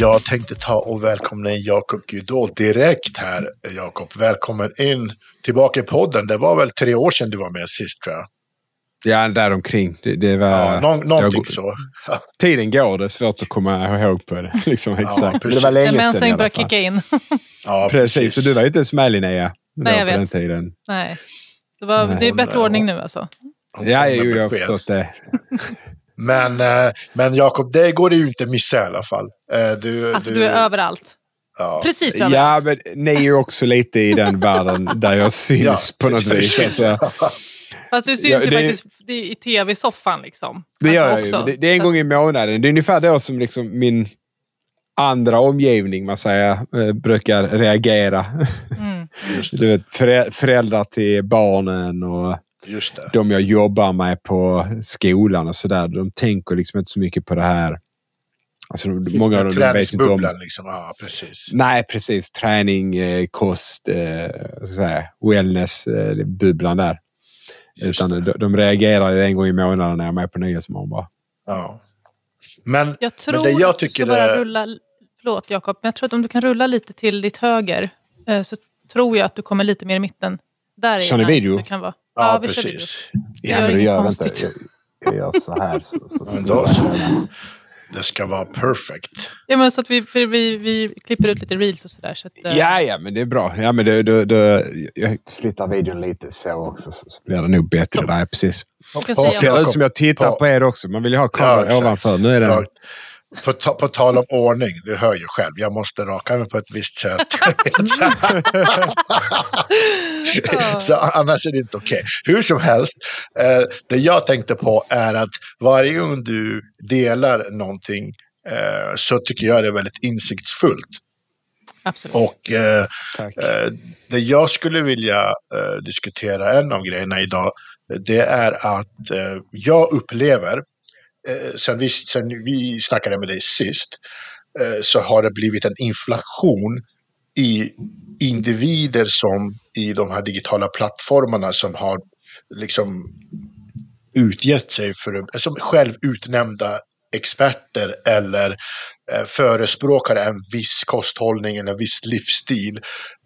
Jag tänkte ta och välkomna in Jakob Gudol direkt här. Jakob, välkommen in tillbaka i podden. Det var väl tre år sedan du var med sist tror jag. Ja, däromkring. Det, det var, Ja, nå- någonting det, så. Ja, Tiden går, det är svårt att komma ihåg på det. Liksom, exakt. Precis. det var länge sedan i alla fall. kicka in. ja, Precis, så du var ju inte ens med Linnea. Nej, jag på vet. den tiden. Nej. Det, var, Nej. det är bättre ordning nu alltså. Hon Ja, jo, jag har förstått det. Men, eh, men Jakob, det går det ju inte missa i alla fall. Eh, Du, Alltså du är överallt. Ja. Precis överallt. Ja, men ni är ju också lite i den världen där jag syns Ja, på något vis. Alltså, Fast du syns Ja, ju det faktiskt i tv-soffan liksom. det gör Alltså jag ju. Det, det är en gång i månaden. Det är ungefär då som liksom min andra omgivning, man säger, eh, brukar reagera. att- Mm. Det. Du vet, förä- föräldrar till barnen och Just det. de jag jobbar med på skolan och sådär, de tänker liksom inte så mycket på det här. Alltså, många av dem de vet inte om... Liksom. Ja, precis. Nej, precis. Träning, eh, kost, eh, vad ska jag säga, wellness, eh, bubblan där. Just Utan det. de, de reagerar ju en gång i månaden när jag är med på Nyhetsmorgon bara. Ja. Men, Jag tror men det jag att du tycker ska bara är... rulla... Förlåt Jakob, men jag tror att om du kan rulla lite till ditt höger eh, så tror jag att du kommer lite mer i mitten. Där är Kör ni den video? du Kan vara. Ja, video. precis. Ja, men det gör vi inte. Jag- Jag, gör så här. Så, så, Men då så. Det ska vara perfect. Ja, men så att vi, för vi, vi klipper ut lite reels och sådär. Så att, eh, Ja, ja, men det är bra. Ja, men det, det, det, jag flyttar videon lite så också så, så blir det nog bättre där. Precis. jag kan Ja, Det ser ut som jag tittar på- på er också. Man vill ju ha Ja, kameran exakt. ovanför. Nu är den... På, ta, på tal om ordning, du hör ju själv, jag måste raka mig på ett visst sätt. så annars är det inte okej. Hur som helst, eh, det jag tänkte på är att varje gång du delar någonting eh, så tycker jag det är väldigt insiktsfullt. Absolut. Och eh. Eh, Det jag skulle vilja eh, diskutera, en av grejerna idag, det är att eh, jag upplever, sen, vi, sen vi snackade med dig sist, eh, så har det blivit en inflation i individer som i de här digitala plattformarna som har liksom utgett sig för, som självutnämnda experter eller eh, förespråkare en viss kosthållning eller en viss livsstil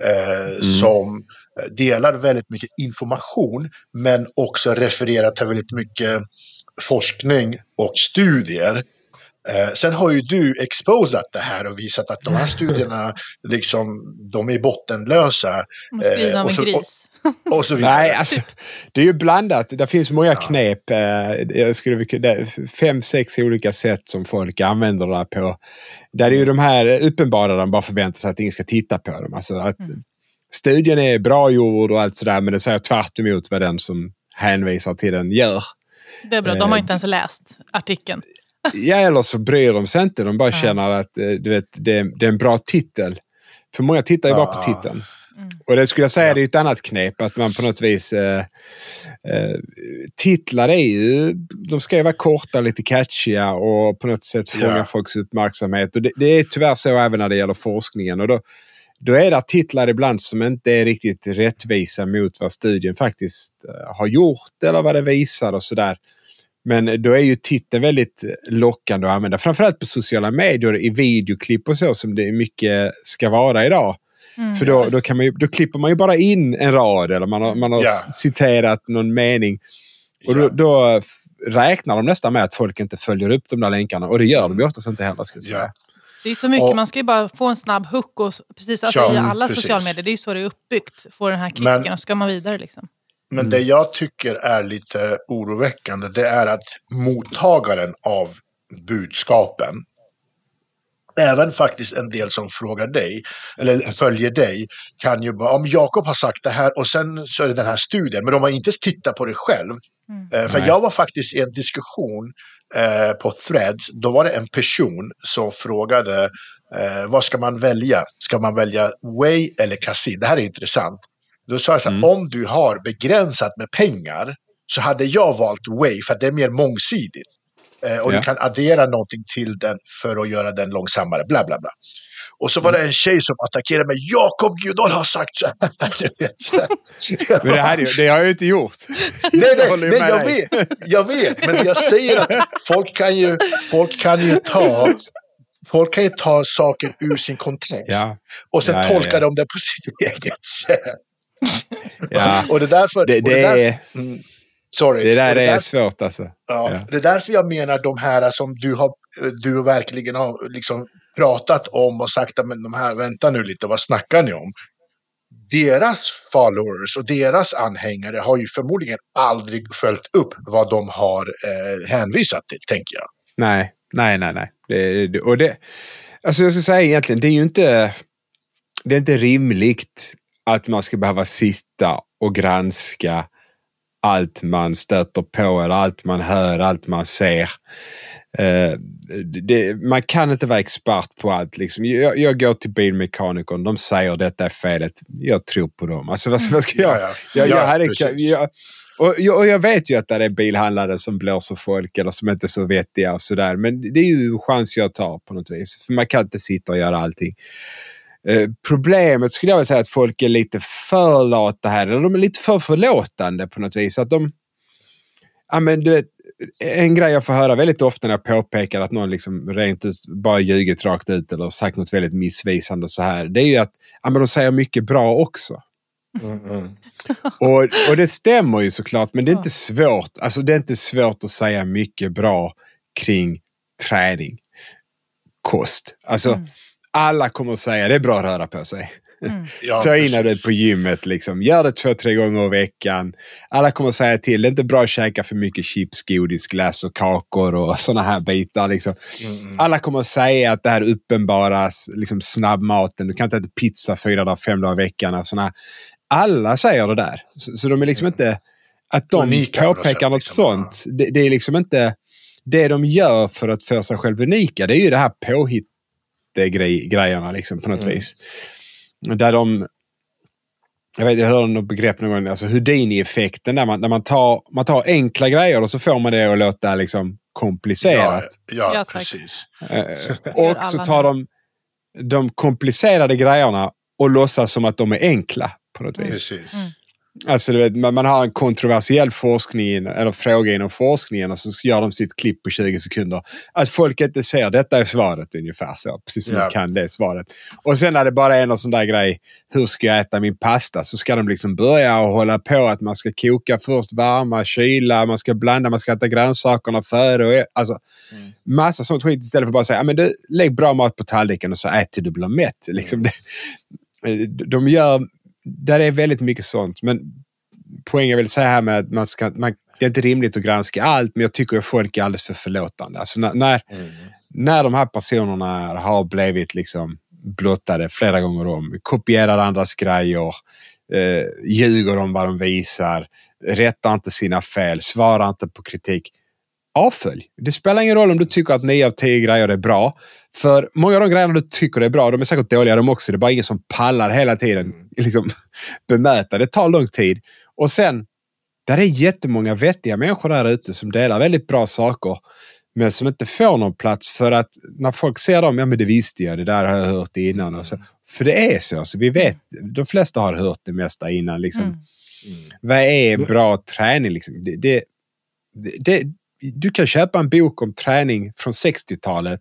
eh, som eh, delar väldigt mycket information men också refererar till väldigt mycket forskning och studier. Eh, sen har ju du exposat det här och visat att de här studierna liksom, de är bottenlösa eh, av och en så- gris. och så vidare. Nej, alltså, det är ju blandat. Det finns många knep. eh, Jag skulle, fem, sex olika sätt som folk använder det här på. Där är ju de här uppenbara, de bara förväntar sig att ingen ska titta på dem. Alltså att Studien är bra gjord och allt sådär, men det säger tvärt emot vad den som hänvisar till den gör. Det är bra, de har inte ens läst artikeln. Ja, eller så bryr de sig inte. De bara känner att eh, du vet, det, är, det är en bra titel. För många tittar ju bara på Ja. titeln. Mm. Och det skulle jag säga det är ett annat knep. Att man på något vis... Eh, eh, titlar är ju... De ska ju vara korta, lite catchiga och på något sätt fånga Ja. folks uppmärksamhet. Och det, det är tyvärr så även när det gäller forskningen. Och då, då är det titlar ibland som inte är riktigt rättvisa mot vad studien faktiskt eh, har gjort eller vad det visar och sådär. Men då är ju titeln väldigt lockande att använda. Framförallt på sociala medier, i videoklipp och så som det mycket ska vara idag. Mm. För då, då, kan man ju, då klipper man ju bara in en rad eller man har, man har Ja. citerat någon mening. Och då, då räknar de nästan med att folk inte följer upp de där länkarna. Och det gör de ju oftast inte heller. Skulle jag säga. Ja. Det är så mycket, Och- man ska ju bara få en snabb hook och precis alltså, Ja, i alla precis. sociala medier. Det är ju så det är uppbyggt. Få den här kicken Men- och så ska man vidare liksom. Men det jag tycker är lite oroväckande det är att mottagaren av budskapen, även faktiskt en del som frågar dig, eller följer dig, kan ju bara, om Jakob har sagt det här och sen så är det den här studien, men de har inte tittat på det själv. Mm. Eh, för Nej. jag var faktiskt i en diskussion eh, på Threads, då var det en person som frågade eh, vad ska man välja? Ska man välja Way eller Casin? Det här är intressant. Då sa jag så här, Mm. om du har begränsat med pengar så hade jag valt Way för att det är mer mångsidigt. Eh, och Ja. du kan addera någonting till den för att göra den långsammare, bla bla bla. Och så var det en tjej som attackerade mig, Jakob Gudol har sagt så här. Men det, här, det har jag ju inte gjort. Nej, nej, ju nej jag vet. Jag vet. Men jag säger att folk kan ju, folk kan ju ta folk kan ju ta saker ur sin kontext. Ja. Och sen Ja, ja, tolka ja. de det på sitt eget sätt. Ja. Och det är därför... Det, det, där- är, mm, sorry. det där är där- svårt alltså. Ja, Ja. Det är därför jag menar de här som du, har, du verkligen har liksom pratat om och sagt att de här, vänta nu lite, vad snackar ni om? Deras followers och deras anhängare har ju förmodligen aldrig följt upp vad de har eh, hänvisat till, tänker jag. Nej, nej, nej, nej. Det, det, och det, alltså jag ska säga egentligen, det är ju inte, det är inte rimligt att man ska behöva sitta och granska allt man stöter på eller allt man hör, allt man ser. Eh, det, man kan inte vara expert på allt. Liksom. Jag, jag går till bilmekanikern, de säger detta är felet. Jag tror på dem. Alltså, vad, vad ska jag? Ja, ja. Jag, Ja, jag, hade, precis. jag, och, jag, och jag vet ju att det är bilhandlare som blåser folk eller som inte är så vettiga och sådär. Men det är ju en chans jag tar på något vis. För man kan inte sitta och göra allting. Eh, problemet skulle jag vilja säga att folk är lite för lata här. Eller de är lite för förlåtande på något vis. Att de... Ja, men du vet, en grej jag får höra väldigt ofta när jag påpekar att någon liksom rent ut bara ljugit rakt ut eller sagt något väldigt missvisande och så här. Det är ju att ja, men de säger mycket bra också. Och, och det stämmer ju såklart, men det är inte svårt. Alltså det är inte svårt att säga mycket bra kring träning, kost. Alltså Mm. Alla kommer att säga det är bra att röra på sig. Ja, Ta in precis. på gymmet, liksom. gör det två, tre gånger i veckan. Alla kommer att säga till, det är inte bra att käka för mycket chips, godis, glass och kakor och sådana här bitar. Liksom. Mm, Alla kommer att säga att det här uppenbaras, liksom snabbmaten, du kan inte äta pizza fyra dagar, fem dagar i veckan. Och såna. Alla säger det där. Så, så de är liksom inte... Att de Unika påpekar något liksom. sånt, det, det är liksom inte... Det de gör för att få sig själv unika, det är ju det här påhitt-grejerna liksom, på något Mm. vis. Där de... Jag, vet, jag hörde något begrepp någon gång, alltså Houdini-effekten, där man, där man, tar, man tar enkla grejer och så får man det att låta liksom komplicerat. Ja, ja, precis. Eh, och så tar de de komplicerade grejerna och låtsas som att de är enkla på något vis. precis. Mm. Alltså, du vet, man, man har en kontroversiell forskning in- eller fråga inom forskningen och så gör de sitt klipp på 20 sekunder. Att folk inte ser detta är svaret ungefär så. Precis som Ja. man kan det svaret. Och sen när det bara är någon sån där grej. Hur ska jag äta min pasta? Så ska de liksom börja och hålla på att man ska koka först, varma, kyla, man ska blanda, man ska äta grönsakerna före. Och, ä- alltså, Massa sånt skit istället för att bara säga "Ja, men du, lägg bra mat på tallriken och så ät till du blir mätt. Liksom det, de gör, där är väldigt mycket sånt. Men poängen jag vill säga här med att man ska, man, det är inte rimligt att granska allt, men jag tycker att folk är alldeles för förlåtande. Alltså när, när, när de här personerna har blivit liksom blottade flera gånger om, kopierar andras grejer, eh, ljuger om vad de visar, rättar inte sina fel, svarar inte på kritik. Avfölj. Det spelar ingen roll om du tycker att nio av tio grejer är bra. För många av de grejerna du tycker är bra, de är säkert dåliga de också. Det är bara ingen som pallar hela tiden liksom, bemöta. Det tar lång tid. Och sen, där är jättemånga vettiga människor där ute som delar väldigt bra saker. Men som inte får någon plats för att när folk ser dem, ja men det visste jag, det där har jag hört innan. Och så. För det är så, så vi vet, de flesta har hört det mesta innan. Liksom. Mm. Vad är bra träning? Liksom? Det, det, det, du kan köpa en bok om träning från 60-talet.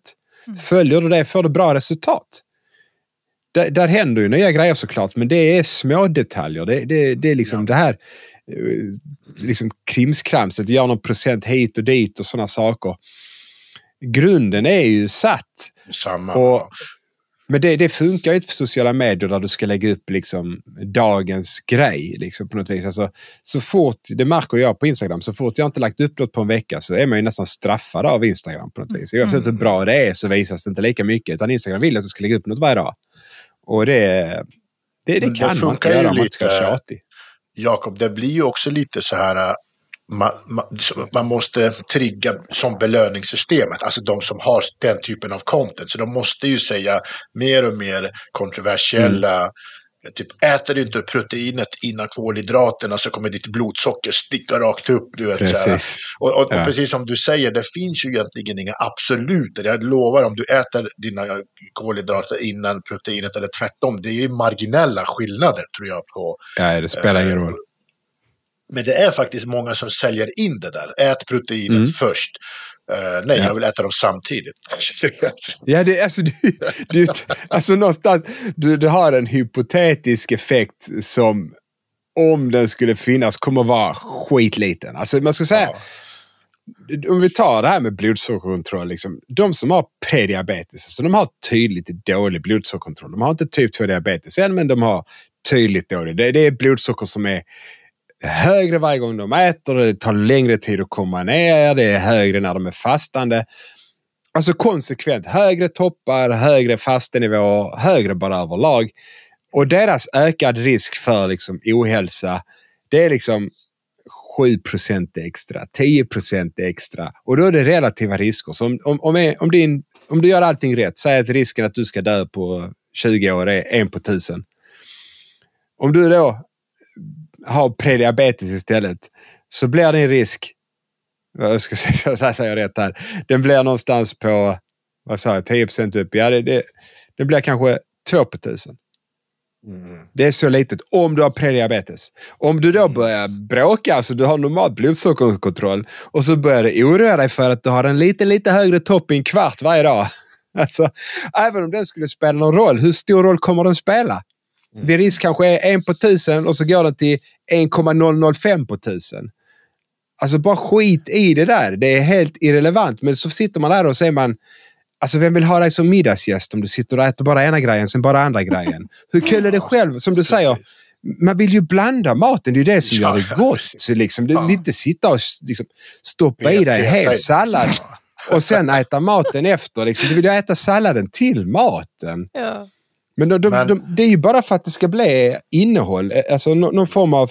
Följer du det får du bra resultat. Där, där händer ju nya grejer såklart, men det är små detaljer. Det, det, det är liksom det här eh, liksom krimskramset, gör någon procent hit och dit och sådana saker. Grunden är ju satt. Samma. Och- Men det, det funkar ju inte för sociala medier där du ska lägga upp liksom dagens grej. Liksom på något vis. Alltså, så fort, det märker jag på Instagram, så fort jag inte lagt upp något på en vecka så är man ju nästan straffad av Instagram på något vis. Oavsett hur bra det är så visas det inte lika mycket. Utan Instagram vill att du ska lägga upp något varje dag. Och det, det, det Men det kan man inte funkar ju göra om man inte ska vara lite- tjatig. Jakob, det blir ju också lite så här... Man, man, man måste trigga som belöningssystemet, alltså de som har den typen av content. Så de måste ju säga mer och mer kontroversiella Typ, äter du inte proteinet innan kolhydraterna så kommer ditt blodsocker sticka rakt upp. Du vet. Precis. Och, och, Ja. och precis som du säger, det finns ju egentligen inga absoluter. Jag lovar, om du äter dina kolhydrater innan proteinet eller tvärtom, det är ju marginella skillnader tror jag på Ja, det spelar ingen Eh, roll. Men det är faktiskt många som säljer in det där. Ät proteinet Mm. först. Uh, nej, ja. jag vill äta dem samtidigt. ja, det, alltså, du, du, alltså någonstans, du, du har en hypotetisk effekt som om den skulle finnas kommer vara skitliten. Alltså man ska säga, ja. om vi tar det här med blodsockerkontroll. Liksom, de som har prediabetes, alltså de har tydligt dålig blodsockerkontroll. De har inte typ 2 diabetes än, men de har tydligt dålig. Det, det är blodsocker som är högre varje gång de äter. Det tar längre tid att komma ner. Det är högre när de är fastande. Alltså konsekvent högre toppar, högre fastenivåer, högre bara överlag. Och deras ökad risk för liksom ohälsa, det är liksom 7% extra, 10% extra. Och då är det relativa risker. Så om, om, om, om, din, om du gör allting rätt, säg att risken att du ska dö på 20 år är en på tusen. Om du då har prediabetes istället så blir din risk, jag ska säga jag rätt här, den blir någonstans på, vad sa jag, 10 upp. Ja, det, det, det blir kanske 2 på tusen. Mm. Det är så litet om du har prediabetes. Om du då mm. börjar bråka, alltså du har normal blodsockerkontroll och så börjar du oroa dig för att du har en lite, lite högre topp i en kvart varje dag. Alltså, även om den skulle spela någon roll, hur stor roll kommer den spela? Mm. Din risk kanske är en på tusen och så går den till 1,005 på tusen. Alltså bara skit i det där. Det är helt irrelevant. Men så sitter man där och säger man Alltså vem vill ha dig som middagsgäst om du sitter och äter bara ena grejen, sen bara andra grejen? Hur kul är det själv? Som du säger, man vill ju blanda maten. Det är ju det som gör det gott. Liksom. Du vill inte sitta och liksom, stoppa i dig hel sallad och sen äta maten efter. Liksom. Du vill ju äta salladen till maten. Ja. Men, de, de, Men... De, det är ju bara för att det ska bli innehåll. Alltså någon form av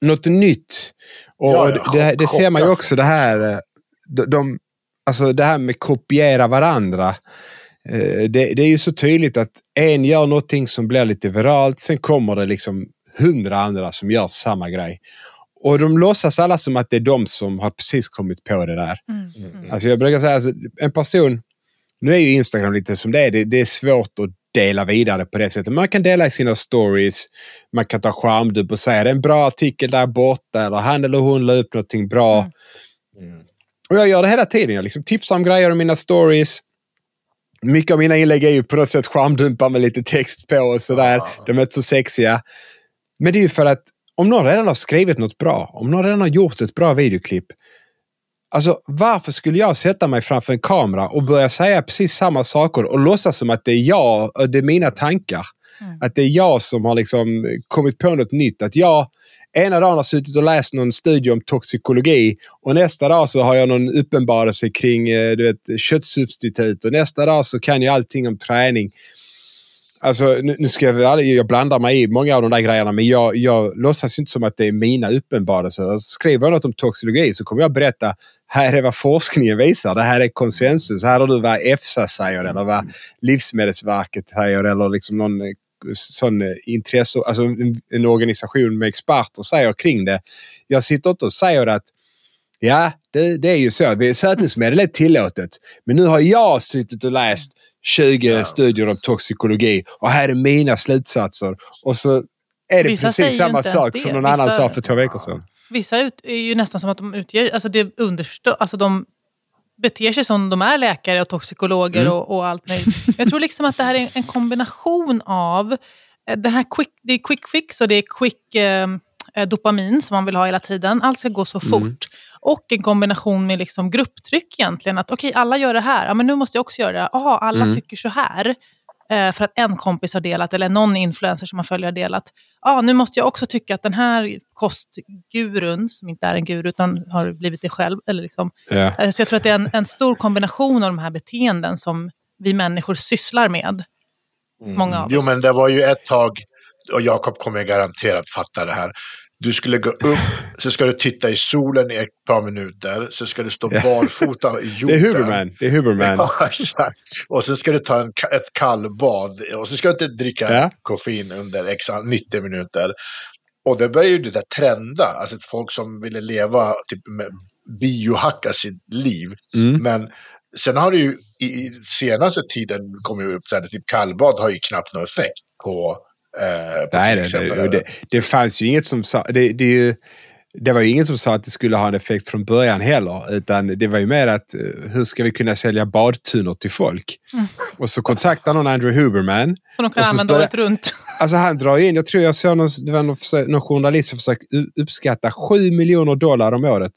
något nytt. Och ja, ja, det, det, ser man ju också det här. Eh, de, alltså det här med kopiera varandra. Eh, det, det, är ju så tydligt att en gör någonting som blir lite viralt. Sen kommer det liksom hundra andra som gör samma grej. Och de låtsas alla som att det är de som har precis kommit på det där. Mm. Mm. Alltså jag brukar säga, alltså, en person... Nu är ju Instagram lite som det är. Det, det är svårt att dela vidare på det sättet. Man kan dela i sina stories. Man kan ta skärmdump och säga det är en bra artikel där borta. Eller han eller hon la upp någonting bra. Mm. mm. Och jag gör det hela tiden. Jag liksom tipsar om grejer om mina stories. Mycket av mina inlägg är ju på något sätt skärmdumpar med lite text på och sådär. Ah. De är inte så sexiga. Men det är ju för att om någon redan har skrivit något bra, om någon redan har gjort ett bra videoklipp. Alltså varför skulle jag sätta mig framför en kamera och börja säga precis samma saker och låtsas som att det är jag och det är mina tankar? Mm. Att det är jag som har liksom kommit på något nytt. Att jag ena dagen har suttit och läst någon studie om toxikologi och nästa dag så har jag någon uppenbarelse kring eh, du vet, köttsubstitut och nästa dag så kan jag allting om träning. Alltså, nu, nu ska jag, jag blandar mig i många av de där grejerna men jag, jag låtsas inte som att det är mina uppenbarelser. Skriver jag något om toxikologi så kommer jag berätta här är vad forskningen visar. Det här är konsensus. Här har du vad EFSA säger eller vad Livsmedelsverket säger eller liksom någon eh, sån eh, intresse, alltså en, en organisation med experter säger kring det. Jag sitter inte och säger att ja, det, det är ju så. Sötningsmedel är tillåtet. Men nu har jag suttit och läst 20 ja. studier om toxikologi och här är mina slutsatser. Och så är det Vissa precis samma sak som någon Vissa... annan sa för två veckor sedan. Vissa ut, är ju nästan som att de utger, alltså det understå, alltså de beter sig som de är läkare och toxikologer mm. och, och, allt möjligt. Jag tror liksom att det här är en kombination av eh, det här quick, det är quick fix och det är quick eh, eh, dopamin som man vill ha hela tiden. Allt ska gå så mm. Och en kombination med liksom grupptryck egentligen. Att okej, okay, alla gör det här. Ja, men nu måste jag också göra det. Jaha, alla mm. tycker så här. Eh, för att en kompis har delat, eller någon influencer som man följer har delat. Ja, nu måste jag också tycka att den här kostgurun, som inte är en guru utan har blivit det själv. Eller liksom, yeah. Så jag tror att det är en, en, stor kombination av de här beteenden som vi människor sysslar med. Mm. Många av Jo, men det var ju ett tag, och Jakob kommer garanterat fatta det här. Du skulle gå upp, så ska du titta i solen i ett par minuter, så ska du stå barfota i jorden. Det är Huberman. Det är Huberman. Ja, exakt. Och sen ska du ta en, ett kallbad. Och så ska du inte dricka ja. koffein under x 90 minuter. Och det började ju det där trenda, alltså folk som ville leva, typ med, biohacka sitt liv. Mm. Men sen har det ju i senaste tiden kommit upp att typ kallbad har ju knappt någon effekt på Eh, Nej, det, det, det, det, fanns ju inget som sa... Det, det ju, det var ju ingen som sa att det skulle ha en effekt från början heller. Utan det var ju mer att eh, hur ska vi kunna sälja badtunnor till folk? Mm. Och så kontaktar någon Andrew Huberman. Som de kan Och så använda året runt. Alltså han drar in, jag tror jag såg någon, det var någon, någon journalist som försökte uppskatta 7 miljoner dollar om året.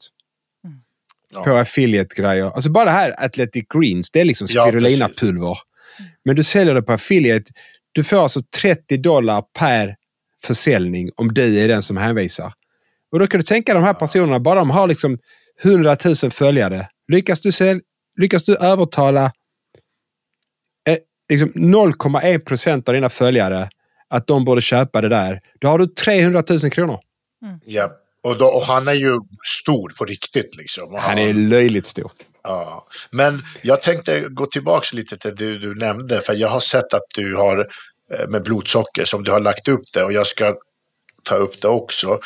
Ja. På affiliate-grejer. Alltså bara det här Athletic Greens, det är liksom Ja, spirulinapulver. Men du säljer det på affiliate. Du får alltså 30 dollar per försäljning om du är den som hänvisar. Och då kan du tänka de här personerna, bara de har liksom 100 000 följare. Lyckas du, sälj, lyckas du övertala eh, liksom 0,1 procent av dina följare att de borde köpa det där. Då har du 300 000 kronor. Ja. Och, då, och han är ju stor på riktigt liksom. Han är löjligt stor. Ja, men jag tänkte gå tillbaka lite till det du nämnde, för jag har sett att du har eh, med blodsocker som du har lagt upp det och jag ska ta upp det också.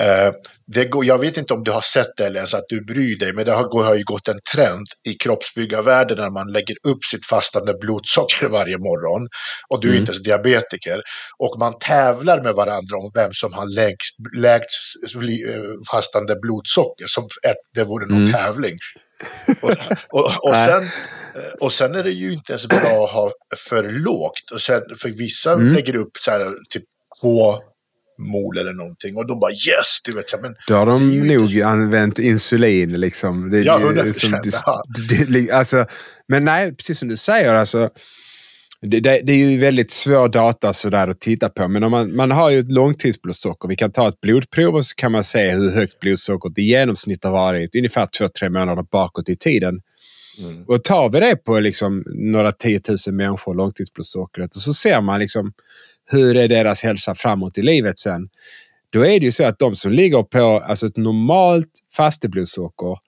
Eh, det går, jag vet inte om du har sett det eller ens att du bryr dig, men det har, har ju gått en trend i kroppsbyggarvärlden när man lägger upp sitt fastande blodsocker varje morgon. Och du är Mm. inte ens diabetiker. Och man tävlar med varandra om vem som har lägst, lägst eh, fastande blodsocker. Som ett, det vore någon Mm. tävling. Och, och, och, sen, och sen är det ju inte ens bra att ha för lågt. Och sen, för vissa Mm. lägger upp så här, typ två mol eller någonting. Och de bara yes, du vet. Så, här, men Då har de nog inte- använt insulin. Liksom. Det, Ja, det- 100%, som- det- ja. det- det- alltså, men nej, precis som du säger. Alltså, det, det, det är ju väldigt svår data sådär att titta på. Men om man, man har ju ett långtidsblodsocker. Vi kan ta ett blodprov och så kan man se hur högt blodsockret i genomsnitt har varit ungefär två, tre månader bakåt i tiden. Mm. Och tar vi det på liksom några tiotusen människor, långtidsblodsockret, och så ser man liksom hur är deras hälsa framåt i livet sen. Då är det ju så att de som ligger på alltså ett normalt fasteblodsocker,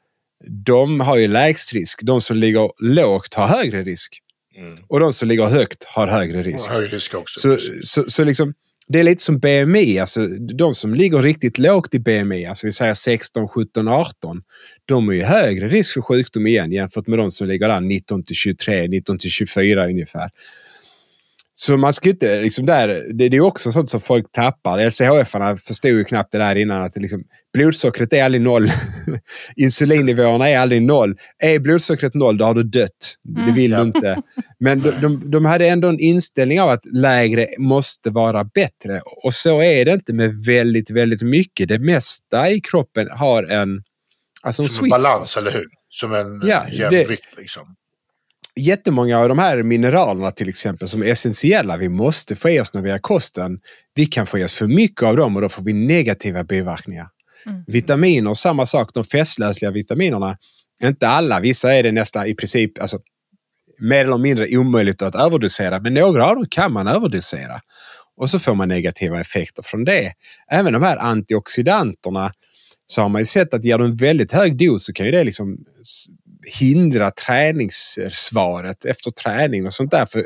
de har ju lägst risk. De som ligger lågt har högre risk. Mm. Och de som ligger högt har högre risk. Och risk också. Så, så, så liksom, det är lite som BMI. Alltså, de som ligger riktigt lågt i BMI, alltså vi säger 16, 17, 18, de har ju högre risk för sjukdom igen jämfört med de som ligger där 19 till 23, 19 till 24 ungefär. Så man ska inte, liksom där, det, det är också sånt som folk tappar. LCHF-arna förstod ju knappt det där innan. Att liksom, blodsockret är aldrig noll. Insulinnivåerna är aldrig noll. Är blodsockret noll, då har du dött. Det vill Ja. du inte. Men de, de, de hade ändå en inställning av att lägre måste vara bättre. Och så är det inte med väldigt, väldigt mycket. Det mesta i kroppen har en, alltså en Som en balans, eller hur? Som en ja, jämvikt liksom. Jättemånga av de här mineralerna till exempel som är essentiella vi måste få i oss när vi har kosten. Vi kan få i oss för mycket av dem och då får vi negativa biverkningar. Mm. Vitaminer, samma sak. De festlösliga vitaminerna. Inte alla, vissa är det nästan i princip alltså, mer eller mindre omöjligt att överdosera. Men några av dem kan man överdosera. Och så får man negativa effekter från det. Även de här antioxidanterna så har man ju sett att ger du en väldigt hög dos så kan ju det liksom hindra träningssvaret efter träning och sånt där. För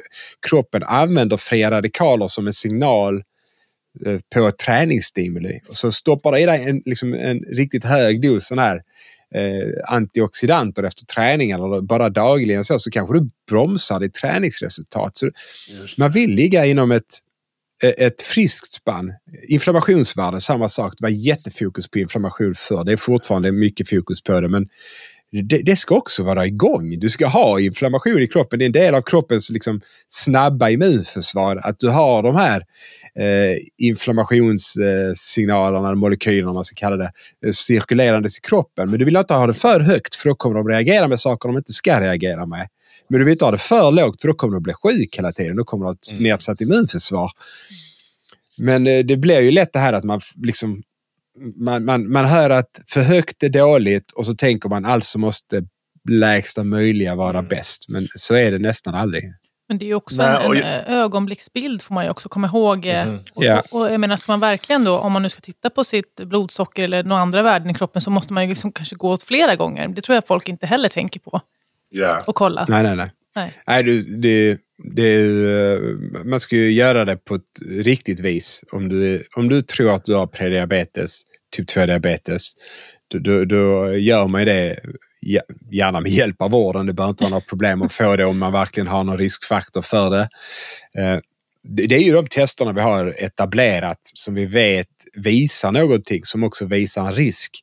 kroppen använder fria radikaler som en signal eh, på ett träningsstimuli. Och så stoppar det i dig en, liksom en riktigt hög dos sån här eh, antioxidanter efter träning eller bara dagligen så, så kanske du bromsar ditt träningsresultat. Så Just. man vill ligga inom ett, ett friskt spann. Inflammationsvärden, samma sak. Det var jättefokus på inflammation förr. Det är fortfarande mycket fokus på det. Men det, det ska också vara igång. Du ska ha inflammation i kroppen. Det är en del av kroppens liksom, snabba immunförsvar. Att du har de här eh, inflammationssignalerna, molekylerna man ska kalla det, eh, cirkulerandes i kroppen. Men du vill inte ha det för högt för då kommer de reagera med saker de inte ska reagera med. Men du vill inte ha det för lågt för då kommer du bli sjuk hela tiden. Då kommer du ha ett Mm. nedsatt immunförsvar. Men eh, det blir ju lätt det här att man liksom man, man, man hör att för högt är dåligt och så tänker man alltså måste lägsta möjliga vara Mm. bäst. Men så är det nästan aldrig. Men det är ju också Nej, en, en jag- ö- ögonblicksbild får man ju också komma ihåg. eh, Mhm. Och, Ja. och, och jag menar, ska man verkligen då, om man nu ska titta på sitt blodsocker eller några andra värden i kroppen, så måste man ju liksom kanske gå åt flera gånger. Det tror jag folk inte heller tänker på Ja. och kolla. Nej, nej, nej. Nej. nej du, det, det eh, man ska ju göra det på ett riktigt vis. Om du, om du tror att du har prediabetes, typ 2-diabetes, då, då, då gör man ju det gärna med hjälp av vården. Det behöver inte vara något problem att få det om man verkligen har någon riskfaktor för eh, det. Det är ju de testerna vi har etablerat som vi vet visar någonting som också visar en risk.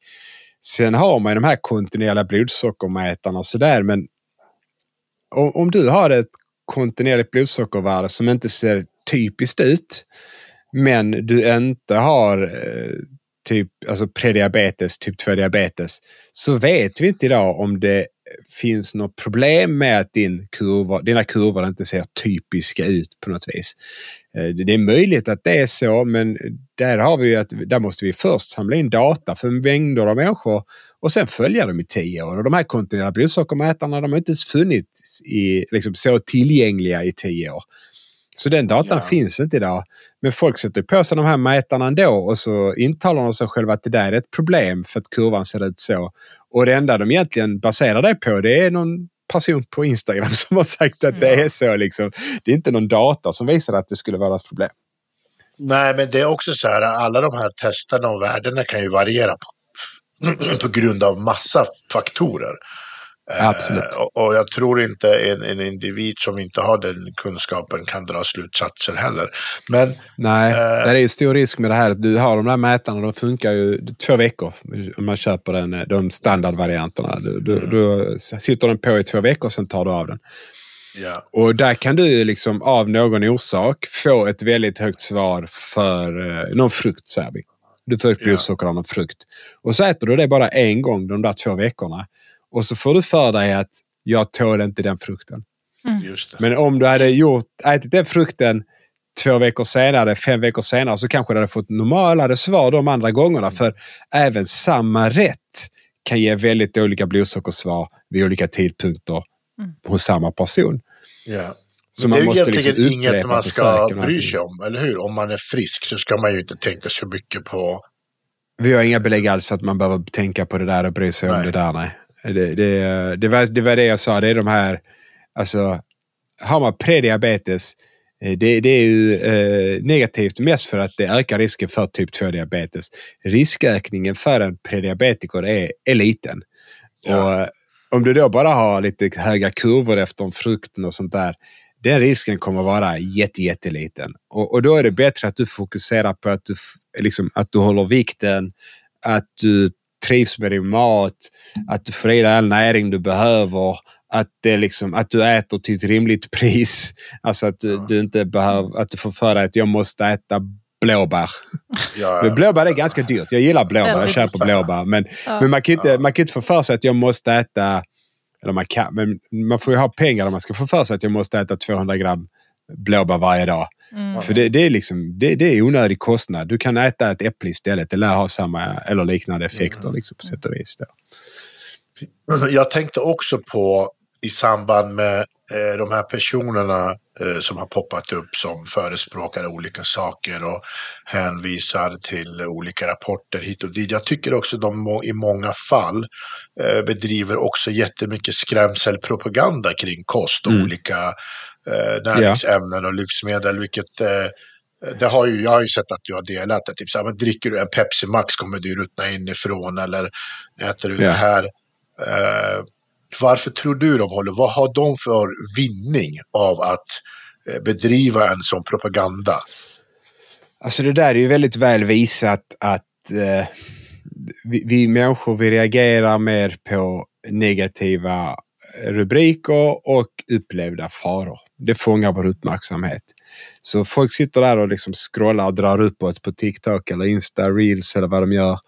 Sen har man ju de här kontinuerliga blodsockermätarna och sådär men om, du har ett kontinuerligt blodsockervärde som inte ser typiskt ut men du inte har eh, typ alltså prediabetes, typ 2 diabetes så vet vi inte idag om det finns något problem med att din kurva, dina kurvor inte ser typiska ut på något vis. Eh, det är möjligt att det är så, men där har vi att där måste vi först samla in data för mängder av människor och sen följa dem i tio år. Och de här kontinuerliga blodsockermätarna de har inte funnits i, liksom, så tillgängliga i tio år. Så den datan ja. finns inte idag. Men folk sätter på sig de här mätarna ändå och så intalar de sig själva att det där är ett problem för att kurvan ser ut så. Och det enda de egentligen baserar det på det är någon person på Instagram som har sagt att det är så. Liksom. Det är inte någon data som visar att det skulle vara ett problem. Nej, men det är också så här, alla de här testerna och värdena kan ju variera på, på grund av massa faktorer. Absolut. Eh, och, jag tror inte en, en individ som inte har den kunskapen kan dra slutsatser heller. Men, Nej, eh, det är ju stor risk med det här. Du har de där mätarna, de funkar ju två veckor om man köper den, de standardvarianterna. Du, du, mm. du sitter den på i två veckor, sen tar du av den. Ja. Och där kan du liksom av någon orsak få ett väldigt högt svar för eh, någon frukt, säger vi. Du får upp blodsocker av någon frukt. Och så äter du det bara en gång de där två veckorna. Och så får du för dig att jag tål inte den frukten. Mm. Men om du hade gjort, ätit den frukten två veckor senare, fem veckor senare så kanske du hade fått normalare svar de andra gångerna. För även samma rätt kan ge väldigt olika blodsockersvar vid olika tidpunkter mm. hos samma person. Ja. Så det är ju egentligen liksom inget man ska bry sig om, eller hur? Om man är frisk så ska man ju inte tänka så mycket på... Vi har inga belägg alls för att man behöver tänka på det där och bry sig nej. om det där. Nej. Det, det, det, var, det var det jag sa. Det är de här... Alltså, har man prediabetes eh, det, det, är ju eh, negativt mest för att det ökar risken för typ 2-diabetes. Riskökningen för en prediabetiker är, är liten. Ja. Och eh, om du då bara har lite höga kurvor efter frukten och sånt där, den risken kommer vara jätte, jätteliten. Och, och då är det bättre att du fokuserar på att du, liksom, att du håller vikten, att du trivs med din mat, att du får i dig all näring du behöver, att, det liksom, att du äter till ett rimligt pris. Alltså att du, du inte behöver, att du får för dig att jag måste äta blåbär. Ja, men blåbär är ganska dyrt. Jag gillar blåbär, jag köper blåbär. Men, ja. men man, kan inte, man kan inte få för sig att jag måste äta, eller man kan, men man får ju ha pengar om man ska få för sig att jag måste äta 200 gram blåbär varje dag. Mm. För det, det, är liksom, det, det är onödig kostnad. Du kan äta ett äpple istället. Det lär ha samma eller liknande effekter mm. liksom, på sätt och vis. Då. Jag tänkte också på i samband med eh, de här personerna eh, som har poppat upp som förespråkar olika saker och hänvisar till olika rapporter hit och dit. Jag tycker också att de i många fall eh, bedriver också jättemycket skrämselpropaganda kring kost och mm. olika eh, näringsämnen och livsmedel, vilket eh, det har ju, jag har ju sett att du har delat det. Typ så här, men dricker du en Pepsi Max kommer du ruttna inifrån eller äter du ja. det här. Eh, varför tror du de håller? Vad har de för vinning av att eh, bedriva en sån propaganda? Alltså det där är ju väldigt väl visat att eh, vi, vi människor vi reagerar mer på negativa rubriker och upplevda faror. Det fångar vår uppmärksamhet. Så folk sitter där och liksom scrollar och drar uppåt på TikTok eller Insta Reels eller vad de gör.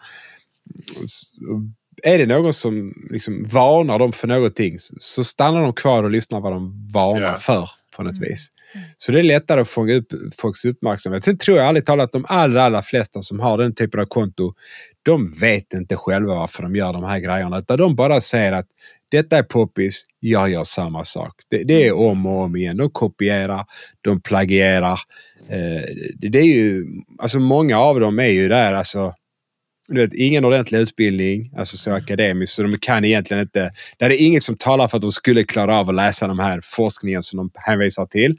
Är det någon som liksom varnar dem för någonting så stannar de kvar och lyssnar vad de varnar yeah. för på något mm. vis. Så det är lättare att fånga upp folks uppmärksamhet. Sen tror jag ärligt talat att de allra, allra flesta som har den typen av konto, de vet inte själva varför de gör de här grejerna. Utan de bara säger att detta är poppis, jag gör samma sak. Det, det är om och om igen. De kopierar, de plagierar. Eh, det, det, är ju, alltså många av dem är ju där, alltså du vet, ingen ordentlig utbildning, alltså så akademiskt, så de kan egentligen inte... Det är inget som talar för att de skulle klara av att läsa de här forskningen som de hänvisar till.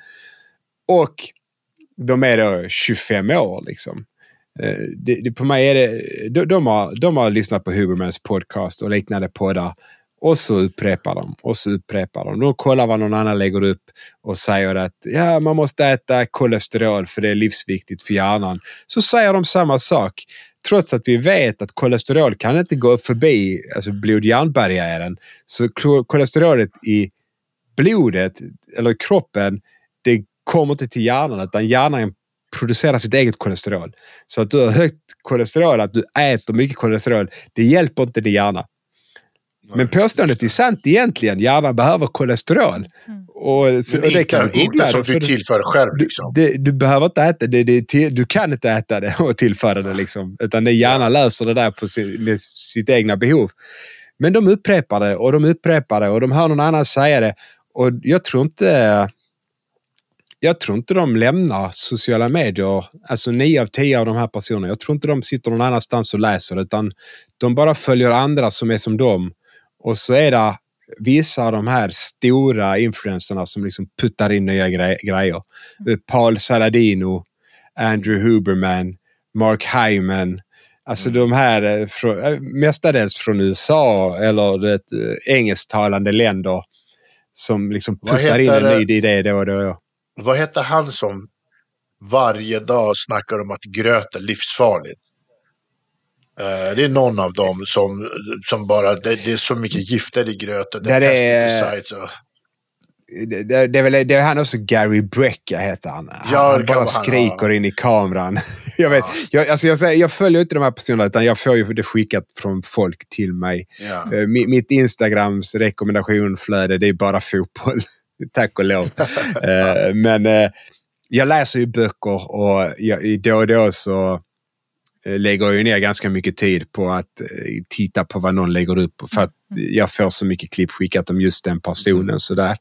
Och de är då 25 år liksom. Eh, det, det, på mig är det, de, de, har, de har lyssnat på Hubermans podcast och liknande poddar Och så upprepar de och så upprepar de. De kollar vad någon annan lägger upp och säger att ja, man måste äta kolesterol för det är livsviktigt för hjärnan. Så säger de samma sak. Trots att vi vet att kolesterol kan inte gå förbi alltså blod-hjärnbarriären. Så kolesterolet i blodet eller kroppen, det kommer inte till hjärnan utan hjärnan producerar sitt eget kolesterol. Så att du har högt kolesterol, att du äter mycket kolesterol, det hjälper inte din hjärna. Men påståendet är sant egentligen. Hjärnan behöver kolesterol. Mm. Och, så, Men inte, kan inte som du tillför själv. Liksom. Du, du, behöver inte äta det, det, du kan inte äta det och tillföra det. Liksom. Utan det hjärnan löser det där på sin, med sitt egna behov. Men de upprepar det och de upprepar det och de hör någon annan säga det. Och jag tror inte... Jag tror inte de lämnar sociala medier, alltså nio av tio av de här personerna. Jag tror inte de sitter någon annanstans och läser utan de bara följer andra som är som dem och så är det vissa av de här stora influencerna som liksom puttar in nya gre grejer. Mm. Paul Saladino, Andrew Huberman, Mark Hyman. Alltså mm. de här eh, från, eh, mestadels från USA eller det, eh, engelsktalande länder som liksom puttar in en ny idé då och då. Vad hette han som varje dag snackar om att gröt är livsfarligt? Eh, det är någon av dem som, som bara, det, det är så mycket gifter i gröten. Det, det är... Det, det, det, är väl, det är han också, Gary Brecka heter han. Ja, han bara skriker han, in i kameran. jag, vet, ja. jag, alltså jag, jag, följer inte de här personerna utan jag får ju det skickat från folk till mig. Ja. Uh, mitt Instagrams rekommendationsflöde det är bara fotboll. Tack och lov. uh, men jag läser ju böcker och jag, då och då så Eh, lägger ju ner ganska mycket tid på att eh, titta på vad någon lägger upp för att mm. jag får så mycket klipp skickat om just den personen. Mm. Sådär.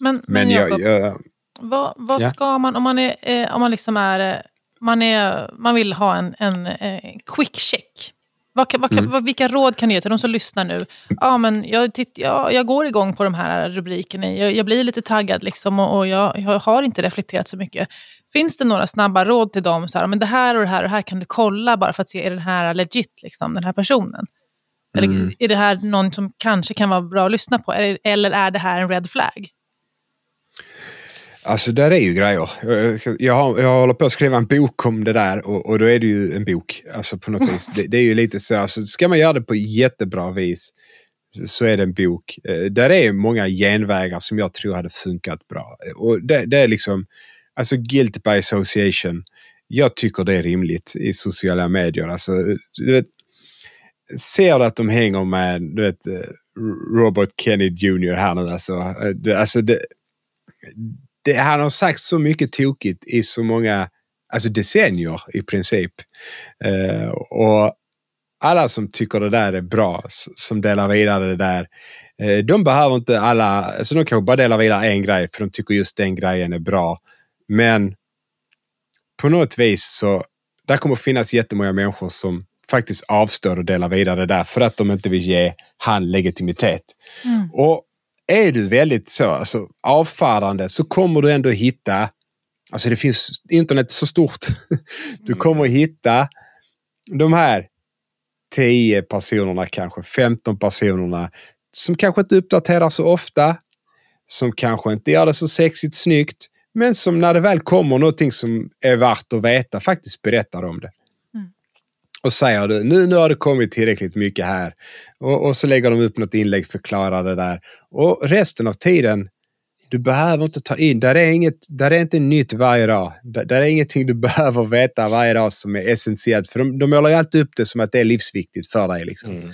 Men, men, men jag, jag, vad, vad ja. ska man, om man, är, eh, om man liksom är, man, är, man vill ha en, en, en quick check. Vad, vad, mm. vilka råd kan du ge till de som lyssnar nu? Ja, men jag, titt, ja, jag går igång på de här rubrikerna. Jag, jag blir lite taggad liksom och, och jag, jag, har inte reflekterat så mycket. Finns det några snabba råd till dem? Så här, men det här och det här och det här kan du kolla bara för att se, är den här legit, liksom, den här personen? Eller mm. är det här någon som kanske kan vara bra att lyssna på? Eller, eller är det här en red flag? Alltså där är ju grejer. Jag, har, jag håller på att skriva en bok om det där och, och då är det ju en bok. Alltså på något vis. Det, det, är ju lite så. Alltså, ska man göra det på jättebra vis så är det en bok. Eh, där är många genvägar som jag tror hade funkat bra. Och det, det är liksom, alltså guilt by association. Jag tycker det är rimligt i sociala medier. Alltså, du vet, ser du att de hänger med du vet, eh, Robert Kennedy Jr här nu. Alltså, eh, det, alltså det, det, han har sagt så mycket tokigt i så många alltså decennier i princip. Uh, och alla som tycker det där är bra, som delar vidare det där, uh, de behöver inte alla, alltså de kan bara dela vidare en grej för de tycker just den grejen är bra. Men på något vis så, där kommer finnas jättemånga människor som faktiskt avstår och delar vidare det där för att de inte vill ge han legitimitet. Mm. Och är du väldigt så alltså, avfärdande så kommer du ändå hitta, alltså det finns internet så stort. Du kommer hitta de här 10 personerna kanske, 15 personerna som kanske inte uppdaterar så ofta, som kanske inte gör det så sexigt snyggt, men som när det väl kommer någonting som är värt att veta faktiskt berättar om det och säger du nu, nu har det kommit tillräckligt mycket här. Och, och så lägger de upp något inlägg, förklarar det där. Och resten av tiden, du behöver inte ta in, där är, inget, där är inte nytt varje dag. Där, där är ingenting du behöver veta varje dag som är essentiellt. För de, de målar ju alltid upp det som att det är livsviktigt för dig. Liksom. Mm.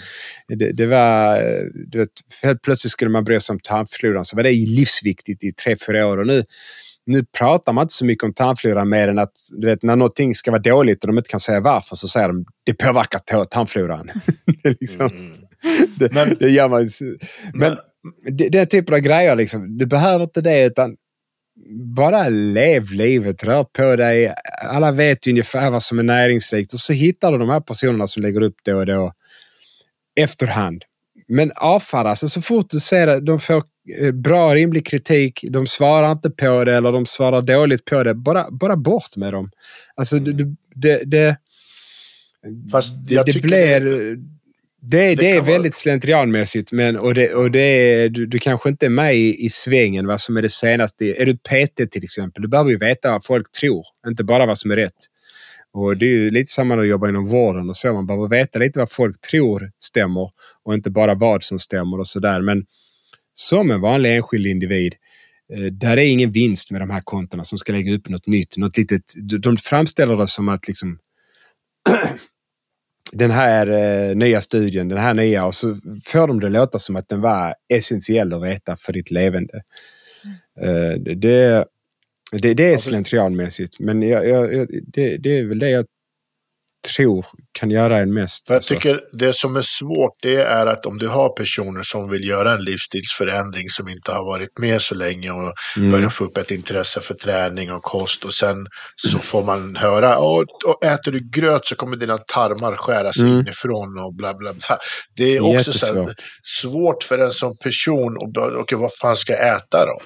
Det, det, var, du vet, helt plötsligt skulle man bry sig om tarmfloran, så var det livsviktigt i tre, fyra år. Och nu, nu pratar man inte så mycket om tarmfloran mer än att du vet, när någonting ska vara dåligt och de inte kan säga varför så säger de det påverkar tarmfloran. liksom, mm. det, men, det gör man Men, men den typen av grejer, liksom, du behöver inte det utan bara lev livet, rör på dig. Alla vet ungefär vad som är näringsrikt och så hittar du de här personerna som lägger upp då och då efterhand. Men avfärda, alltså så fort du ser det, de får bra, rimlig kritik. De svarar inte på det eller de svarar dåligt på det. Bara, bara bort med dem. Alltså, det, det, det, Fast det, det blir... Det, det, Det är kan vara- väldigt slentrianmässigt, men, och det, och det är, du, du kanske inte är med i, i svängen vad som är det senaste. Är du PT till exempel, du behöver ju veta vad folk tror, inte bara vad som är rätt. Och Det är ju lite samma när du jobbar inom vården och så. Man behöver veta lite vad folk tror stämmer och inte bara vad som stämmer och sådär. Men som en vanlig enskild individ, eh, där är ingen vinst med de här kontona som ska lägga upp något nytt. Något litet, de- framställer det som att liksom den här eh, nya studien, den här nya och så får de det låta som att den var essentiell att veta för ditt levande. Eh, det, det, det, är slentrianmässigt men jag, jag, det, det är väl det jag tror kan göra en mest. Jag alltså. tycker det som är svårt det är att om du har personer som vill göra en livsstilsförändring som inte har varit med så länge och Mm. börjar få upp ett intresse för träning och kost och sen så får man höra "Åh, och äter du gröt så kommer dina tarmar skäras Mm. inifrån och bla bla bla. Det är också så svårt för en som person och okej, vad fan ska jag äta då?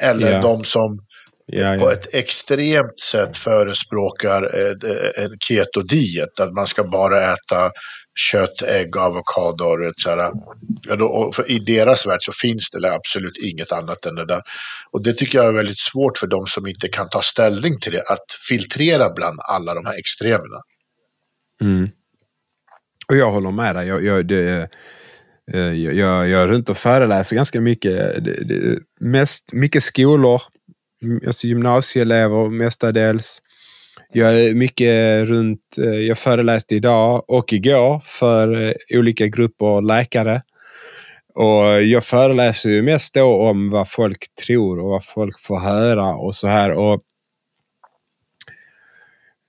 Eller Ja. de som Ja, på ja. ett extremt sätt förespråkar eh, en ketodiet. Att man ska bara äta kött, ägg, avokado etc. Och I deras värld så finns det absolut inget annat än det där. Och det tycker jag är väldigt svårt för de som inte kan ta ställning till det. Att filtrera bland alla de här extremerna. Mm. Och jag håller med dig. Jag, jag, det, eh, jag, jag, jag är runt och föreläser ganska mycket. Det, det, mest, mycket skolor, alltså gymnasieelever mestadels. Jag är mycket runt, eh, jag föreläste idag och igår för eh, olika grupper läkare. Och jag föreläser ju mest då om vad folk tror och vad folk får höra och så här. Och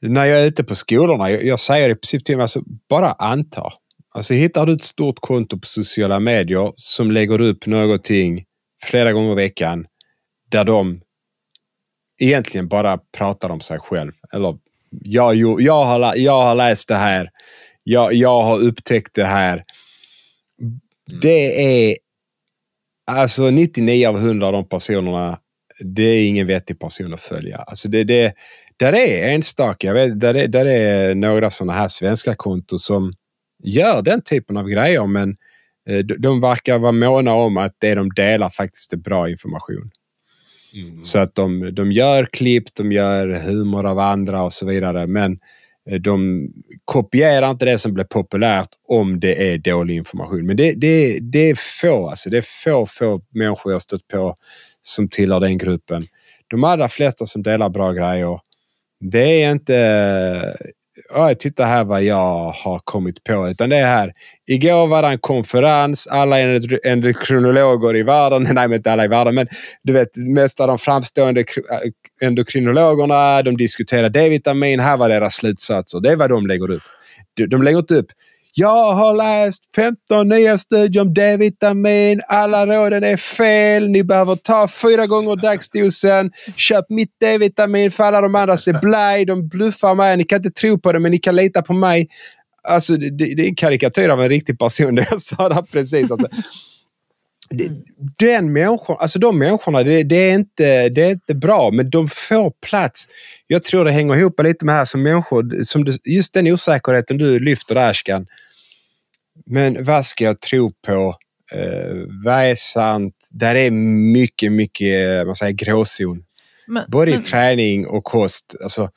när jag är ute på skolorna, jag, jag säger i princip till dem, alltså, bara anta. Alltså hittar du ett stort konto på sociala medier som lägger upp någonting flera gånger i veckan där de egentligen bara pratar om sig själv. Eller jag, jag, har, jag har läst det här. Jag, jag har upptäckt det här. Det är alltså 99 av 100 av de personerna. Det är ingen vettig person att följa. Alltså det, det, där är enstaka, jag vet, där, är, där är några sådana här svenska konton som gör den typen av grejer men eh, de, de verkar vara måna om att det de delar faktiskt är bra information. Mm. Så att de, de gör klipp, de gör humor av andra och så vidare. Men eh, de kopierar inte det som blir populärt om det är dålig information. Men det, det, det är få, alltså. Det är få, få människor jag stött på som tillhör den gruppen. De allra flesta som delar bra grejer, det är inte Titta här vad jag har kommit på. Utan det är här. Igår var det en konferens. Alla endokrinologer i världen. Nej, men inte alla i världen. Men du vet, mest av de framstående äh, endokrinologerna. De diskuterar D-vitamin. Här var deras slutsatser. Det är vad de lägger upp. De lägger inte upp. Jag har läst 15 nya studier om D-vitamin. Alla råden är fel. Ni behöver ta fyra gånger dagsdosen. Köp mitt D-vitamin för alla de andra ser blaj. De bluffar mig. Ni kan inte tro på det, men ni kan lita på mig. Alltså, det, det är en karikatyr av en riktig person. Det jag sa där precis. Alltså. Den människan, alltså de människorna, det, det, är inte, det är inte bra, men de får plats. Jag tror det hänger ihop lite med här som människor, som du, just den osäkerheten du lyfter där, Ashkan. Men vad ska jag tro på? Eh, vad är sant? Där är mycket, mycket man säger, gråzon. Men, Både i men, träning och kost. Alltså,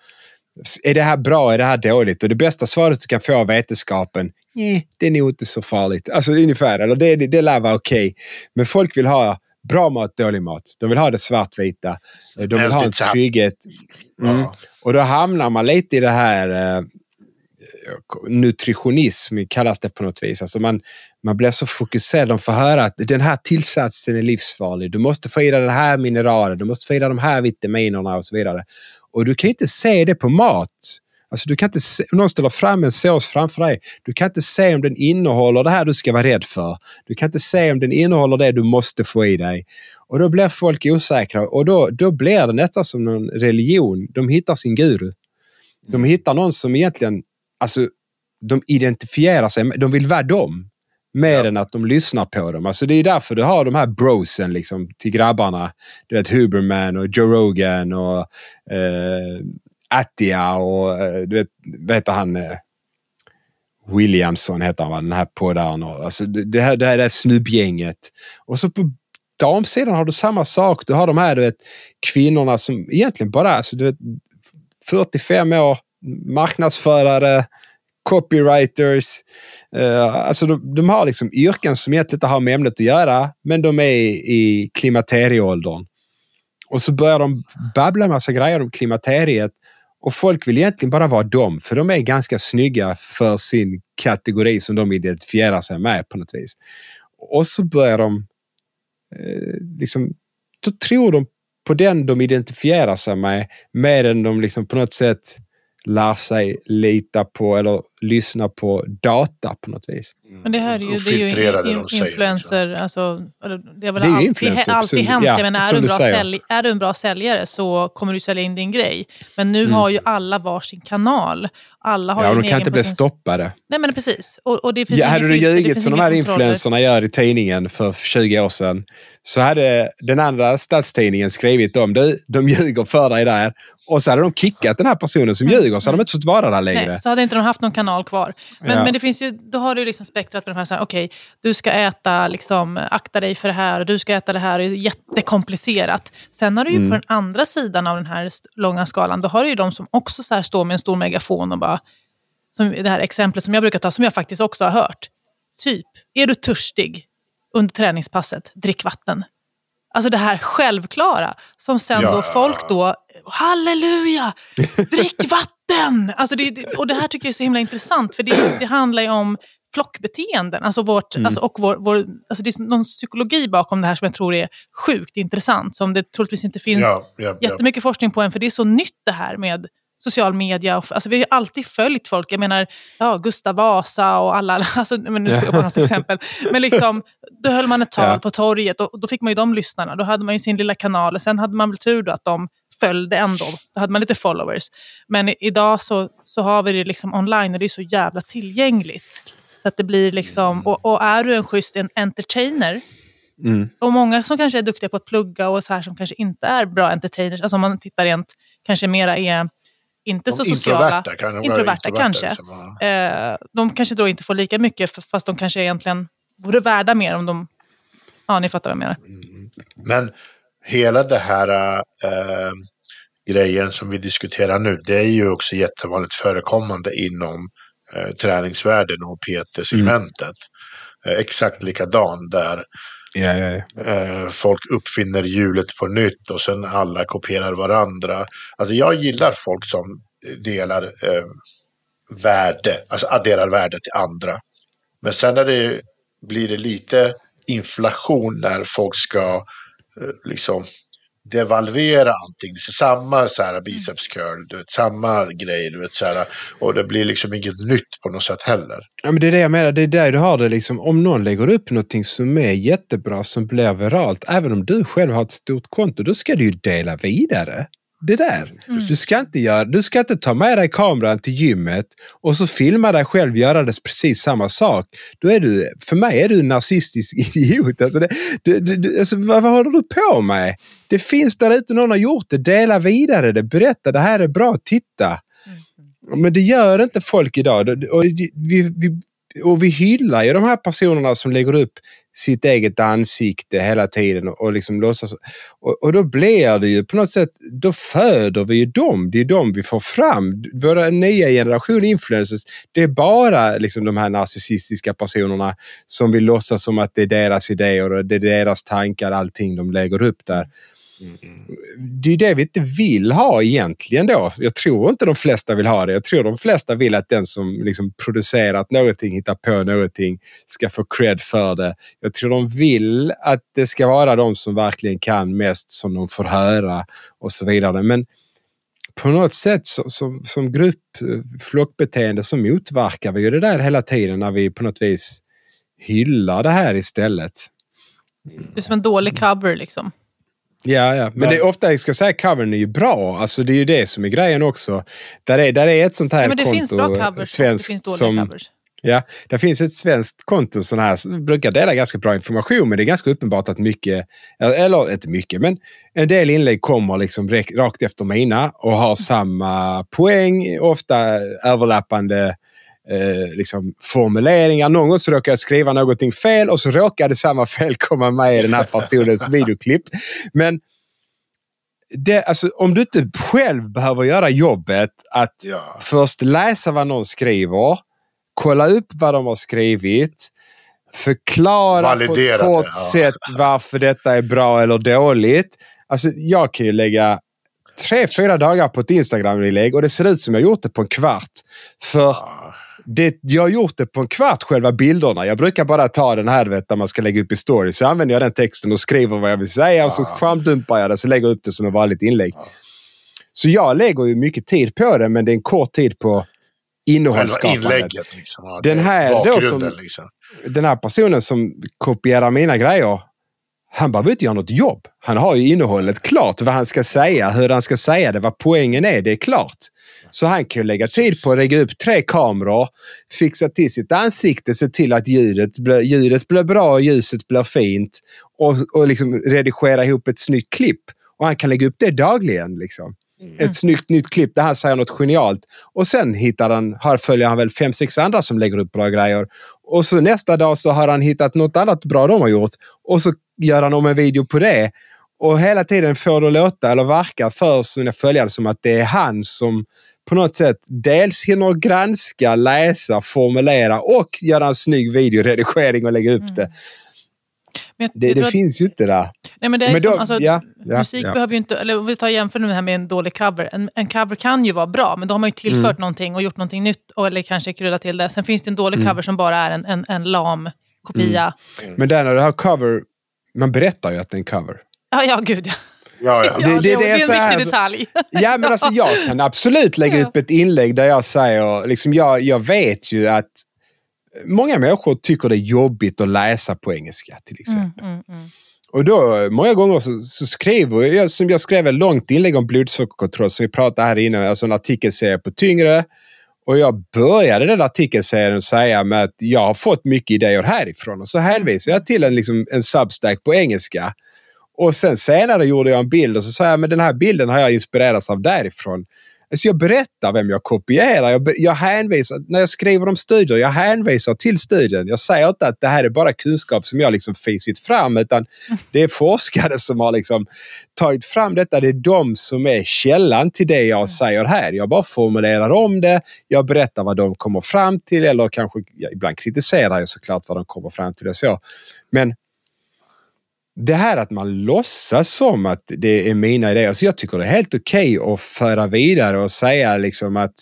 är det här bra? Är det här dåligt? Och det bästa svaret du kan få av vetenskapen, nej, det är nog inte så farligt. Alltså ungefär, eller det, det, det lär vara okej. Men folk vill ha bra mat, dålig mat. De vill ha det svartvita. De vill ha en trygghet. Mm. Ja. Och då hamnar man lite i det här eh, nutritionism kallas det på något vis. Alltså man, man blir så fokuserad. De får höra att den här tillsatsen är livsfarlig. Du måste få i dig den här mineralen. Du måste få i dig de här vitaminerna och så vidare. Och du kan ju inte se det på mat. Alltså du kan inte se, om någon ställer fram en sås framför dig. Du kan inte se om den innehåller det här du ska vara rädd för. Du kan inte se om den innehåller det du måste få i dig. Och då blir folk osäkra och då, då blir det nästan som någon religion. De hittar sin guru. De hittar någon som egentligen, alltså de identifierar sig, med- de vill vara dem. Mer Ja. än att de lyssnar på dem. Alltså det är därför du har de här brosen liksom, till grabbarna. Du vet Huberman och Joe Rogan och eh, Attia och eh, du vet, vet han... Eh, Williamson heter han va? Den här poddaren. Alltså det, det, här, det här är snubbgänget. Och så på damsidan har du samma sak. Du har de här du vet, kvinnorna som egentligen bara alltså, du vet, 45 år, marknadsförare, copywriters. Uh, alltså de, de, har liksom yrken som egentligen inte har med ämnet att göra, men de är i klimakterieåldern. Och så börjar de babbla en massa grejer om klimakteriet och folk vill egentligen bara vara dem, för de är ganska snygga för sin kategori som de identifierar sig med på något vis. Och så börjar de eh, liksom, då tror de på den de identifierar sig med mer än de liksom på något sätt lär sig lita på eller lyssna på data på något vis. Men det här är ju, det är ju in, in, influencer, alltså, det har väl det alltid, influencer, alltid hänt. Ja, men är, du en bra sälj, är du en bra säljare så kommer du sälja in din grej. Men nu mm. har ju alla varsin kanal. Alla har ja, och de kan inte bli stoppade. Nej, men precis. Och, och det finns ja, hade du ljugit som de här influencerna gör i tidningen för 20 år sedan så hade den andra stadstidningen skrivit om det. De ljuger för dig där. Och så hade de kickat den här personen som mm. ljuger så hade de inte fått vara där längre. Nej, så hade inte de haft någon kanal kvar. Men, ja. men det finns ju, då har du liksom spektrat med de här, okej, okay, du ska äta, liksom, akta dig för det här och du ska äta det här. Det är jättekomplicerat. Sen har du ju mm. på den andra sidan av den här långa skalan, då har du ju de som också så står med en stor megafon och bara, som det här exemplet som jag brukar ta, som jag faktiskt också har hört. Typ, är du törstig under träningspasset, drick vatten. Alltså det här självklara som sen ja. då folk då, halleluja, drick vatten! Alltså det, och det här tycker jag är så himla intressant för det, det handlar ju om flockbeteenden. Alltså vårt, mm. alltså, och vår, vår, alltså det är någon psykologi bakom det här som jag tror är sjukt intressant. Som det troligtvis inte finns ja, ja, jättemycket forskning på än. För det är så nytt det här med social media. Alltså, vi har ju alltid följt folk. Jag menar, ja, Gustav Vasa och alla. Alltså, men nu ska jag på något exempel. Men liksom, då höll man ett tal ja. på torget och då fick man ju de lyssnarna. Då hade man ju sin lilla kanal. Och sen hade man väl tur då att de följde ändå. Då hade man lite followers. Men idag så, så har vi det liksom online och det är så jävla tillgängligt. Så att det blir liksom, och, och är du en schysst en entertainer, mm. och många som kanske är duktiga på att plugga och så här som kanske inte är bra entertainers, alltså om man tittar rent, kanske mera är inte de så sociala. Introverta, kan introverta, kanske. Liksom, eh, de kanske då inte får lika mycket, fast de kanske egentligen vore värda mer om de... Ja, ni fattar vad jag menar. Mm. Men hela det här äh, grejen som vi diskuterar nu, det är ju också jättevanligt förekommande inom äh, träningsvärlden och PT-segmentet. Mm. Äh, exakt likadan där Ja, ja, ja. Folk uppfinner hjulet på nytt och sen alla kopierar varandra. Alltså jag gillar folk som delar eh, värde, alltså adderar värde till andra. Men sen när det blir det lite inflation när folk ska eh, liksom devalvera allting. Det är samma så här biceps curl, du vet, samma grej, du vet, så här, och det blir liksom inget nytt på något sätt heller. Ja, men det är det jag menar, det är där du har det liksom. Om någon lägger upp någonting som är jättebra, som blir viralt, även om du själv har ett stort konto, då ska du ju dela vidare det där. Mm. Du, ska inte göra, du ska inte ta med dig kameran till gymmet och så filma dig själv göra det precis samma sak. Då är du, för mig är du en narcissistisk idiot. Alltså det, det, det, alltså vad, vad håller du på med? Det finns där ute, någon har gjort det. Dela vidare det. Berätta, det här är bra, titta. Mm. Men det gör inte folk idag. Och vi, vi, och vi hyllar ju de här personerna som lägger upp sitt eget ansikte hela tiden och, och liksom låtsas. Och, och, då blir det ju på något sätt, då föder vi ju dem. Det är dem vi får fram. Våra nya generation influencers, det är bara liksom de här narcissistiska personerna som vill låtsas som att det är deras idéer och det är deras tankar, allting de lägger upp där. Det är det vi inte vill ha egentligen då. Jag tror inte de flesta vill ha det. Jag tror de flesta vill att den som liksom producerat någonting, hittar på någonting, ska få cred för det. Jag tror de vill att det ska vara de som verkligen kan mest som de får höra och så vidare. Men på något sätt så, som, som grupp, flockbeteende så motverkar vi ju det där hela tiden när vi på något vis hyllar det här istället. Det är som en dålig cover liksom. Ja, ja. Men, det är ofta, jag ska säga, covern är ju bra. Alltså det är ju det som är grejen också. Där är, där är ett sånt här ja, men det konto. Finns bra covers, svenskt, det finns dåliga som, covers. Ja, det finns ett svenskt konto sån här, som brukar dela ganska bra information, men det är ganska uppenbart att mycket, eller inte mycket, men en del inlägg kommer liksom rakt efter mina och har samma poäng, ofta överlappande eh, liksom formuleringar. Någon gång så råkade jag skriva någonting fel och så råkade samma fel komma med i den här personens videoklipp. Men det, alltså, om du inte själv behöver göra jobbet att Ja. först läsa vad någon skriver, kolla upp vad de har skrivit, förklara Validera på ett kort det, ja. sätt varför detta är bra eller dåligt. Alltså, jag kan ju lägga tre, fyra dagar på ett Instagram-inlägg och det ser ut som jag gjort det på en kvart. För Ja. Det, jag har gjort det på en kvart, själva bilderna. Jag brukar bara ta den här du vet, där man ska lägga upp i story. Så använder jag den texten och skriver vad jag vill säga och så skärmdumpar jag det så lägger jag upp det som ett vanligt inlägg. Ja. Så jag lägger ju mycket tid på det, men det är en kort tid på innehållsskapandet. inlägget. Liksom. Den här då som- liksom. Den här personen som kopierar mina grejer, han behöver inte göra något jobb. Han har ju innehållet klart, vad han ska säga, hur han ska säga det, vad poängen är, det är klart. Så han kan lägga tid på att lägga upp tre kameror, fixa till sitt ansikte, se till att ljudet blir, ljudet blir bra, ljuset blir fint och, och liksom redigera ihop ett snyggt klipp. Och han kan lägga upp det dagligen. Liksom. Ett snyggt nytt klipp där han säger något genialt. Och sen hittar han, här följer han väl fem, sex andra som lägger upp bra grejer. Och så nästa dag så har han hittat något annat bra de har gjort. Och så gör han om en video på det. Och hela tiden får det låta eller verka för sina följare som att det är han som på något sätt dels hinner granska, läsa, formulera och göra en snygg videoredigering och lägga upp det. Men jag, Det, jag det att- finns ju inte där. Nej, men det är Men som, då- alltså, ja, ja, musik ja. behöver ju inte, eller om vi tar jämför nu det här med en dålig cover. En, en cover kan ju vara bra, men då har man ju tillfört Mm. någonting och gjort någonting nytt, och, eller kanske kryddat till det. Sen finns det en dålig Mm. cover som bara är en, en, en lam kopia. Men där när du har cover, man berättar ju att det är en cover. Ja, ja, gud ja. Ja, ja. ja det- det är det är en så här, viktig alltså- detalj. Ja, men alltså jag kan absolut lägga Ja. upp ett inlägg där jag säger, liksom jag, jag vet ju att många människor tycker det är jobbigt att läsa på engelska till exempel. Mm, mm, mm. Och då, många gånger så, så skriver jag, som jag skrev ett långt inlägg om blodsockerkontroll som vi pratade här inne, alltså en artikelserie på Tyngre. Och jag började den artikelserien och säga med att jag har fått mycket idéer härifrån. Och så hänvisar jag till en, liksom, en substack på engelska. Och sen senare gjorde jag en bild och så sa jag men den här bilden har jag inspirerats av därifrån. Så jag berättar vem jag kopierar. Jag, jag hänvisar, när jag skriver om studier, jag hänvisar till studien. Jag säger inte att det här är bara kunskap som jag liksom fisit fram, utan det är forskare som har liksom tagit fram detta. Det är de som är källan till det jag säger här. Jag bara formulerar om det. Jag berättar vad de kommer fram till eller kanske ibland kritiserar jag såklart vad de kommer fram till. Och så. Men det här att man låtsas som att det är mina idéer. Så jag tycker det är helt okej att föra vidare och säga liksom att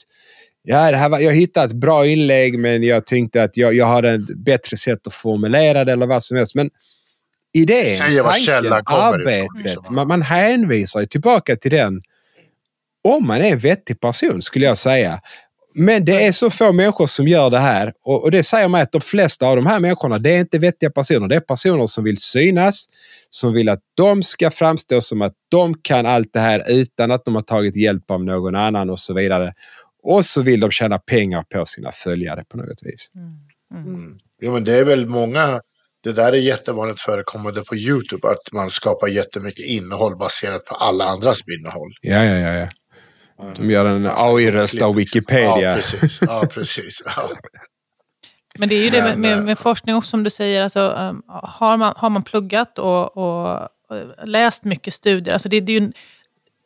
ja, det här var, jag hittade ett bra inlägg men jag tänkte att jag, jag hade ett bättre sätt att formulera det eller vad som helst. Men idén, tanken, kommer ifrån, arbetet. liksom. Man, man hänvisar tillbaka till den om man är en vettig person skulle jag säga. Men det är så få människor som gör det här och, och det säger mig att de flesta av de här människorna det är inte vettiga personer. Det är personer som vill synas, som vill att de ska framstå som att de kan allt det här utan att de har tagit hjälp av någon annan och så vidare. Och så vill de tjäna pengar på sina följare på något vis. Mm. Jo, men det är väl många. Det där är jättevanligt förekommande på YouTube. Att man skapar jättemycket innehåll baserat på alla andras innehåll. Ja, ja, ja. ja. De gör en Alltså, AI-röst av liksom. Wikipedia. Ja, precis. Ja, precis. Ja. Men det är ju det med, Men, med, eh, med forskning också, som du säger. Alltså, um, har, man, har man pluggat och, och, och läst mycket studier, alltså det, det, är ju,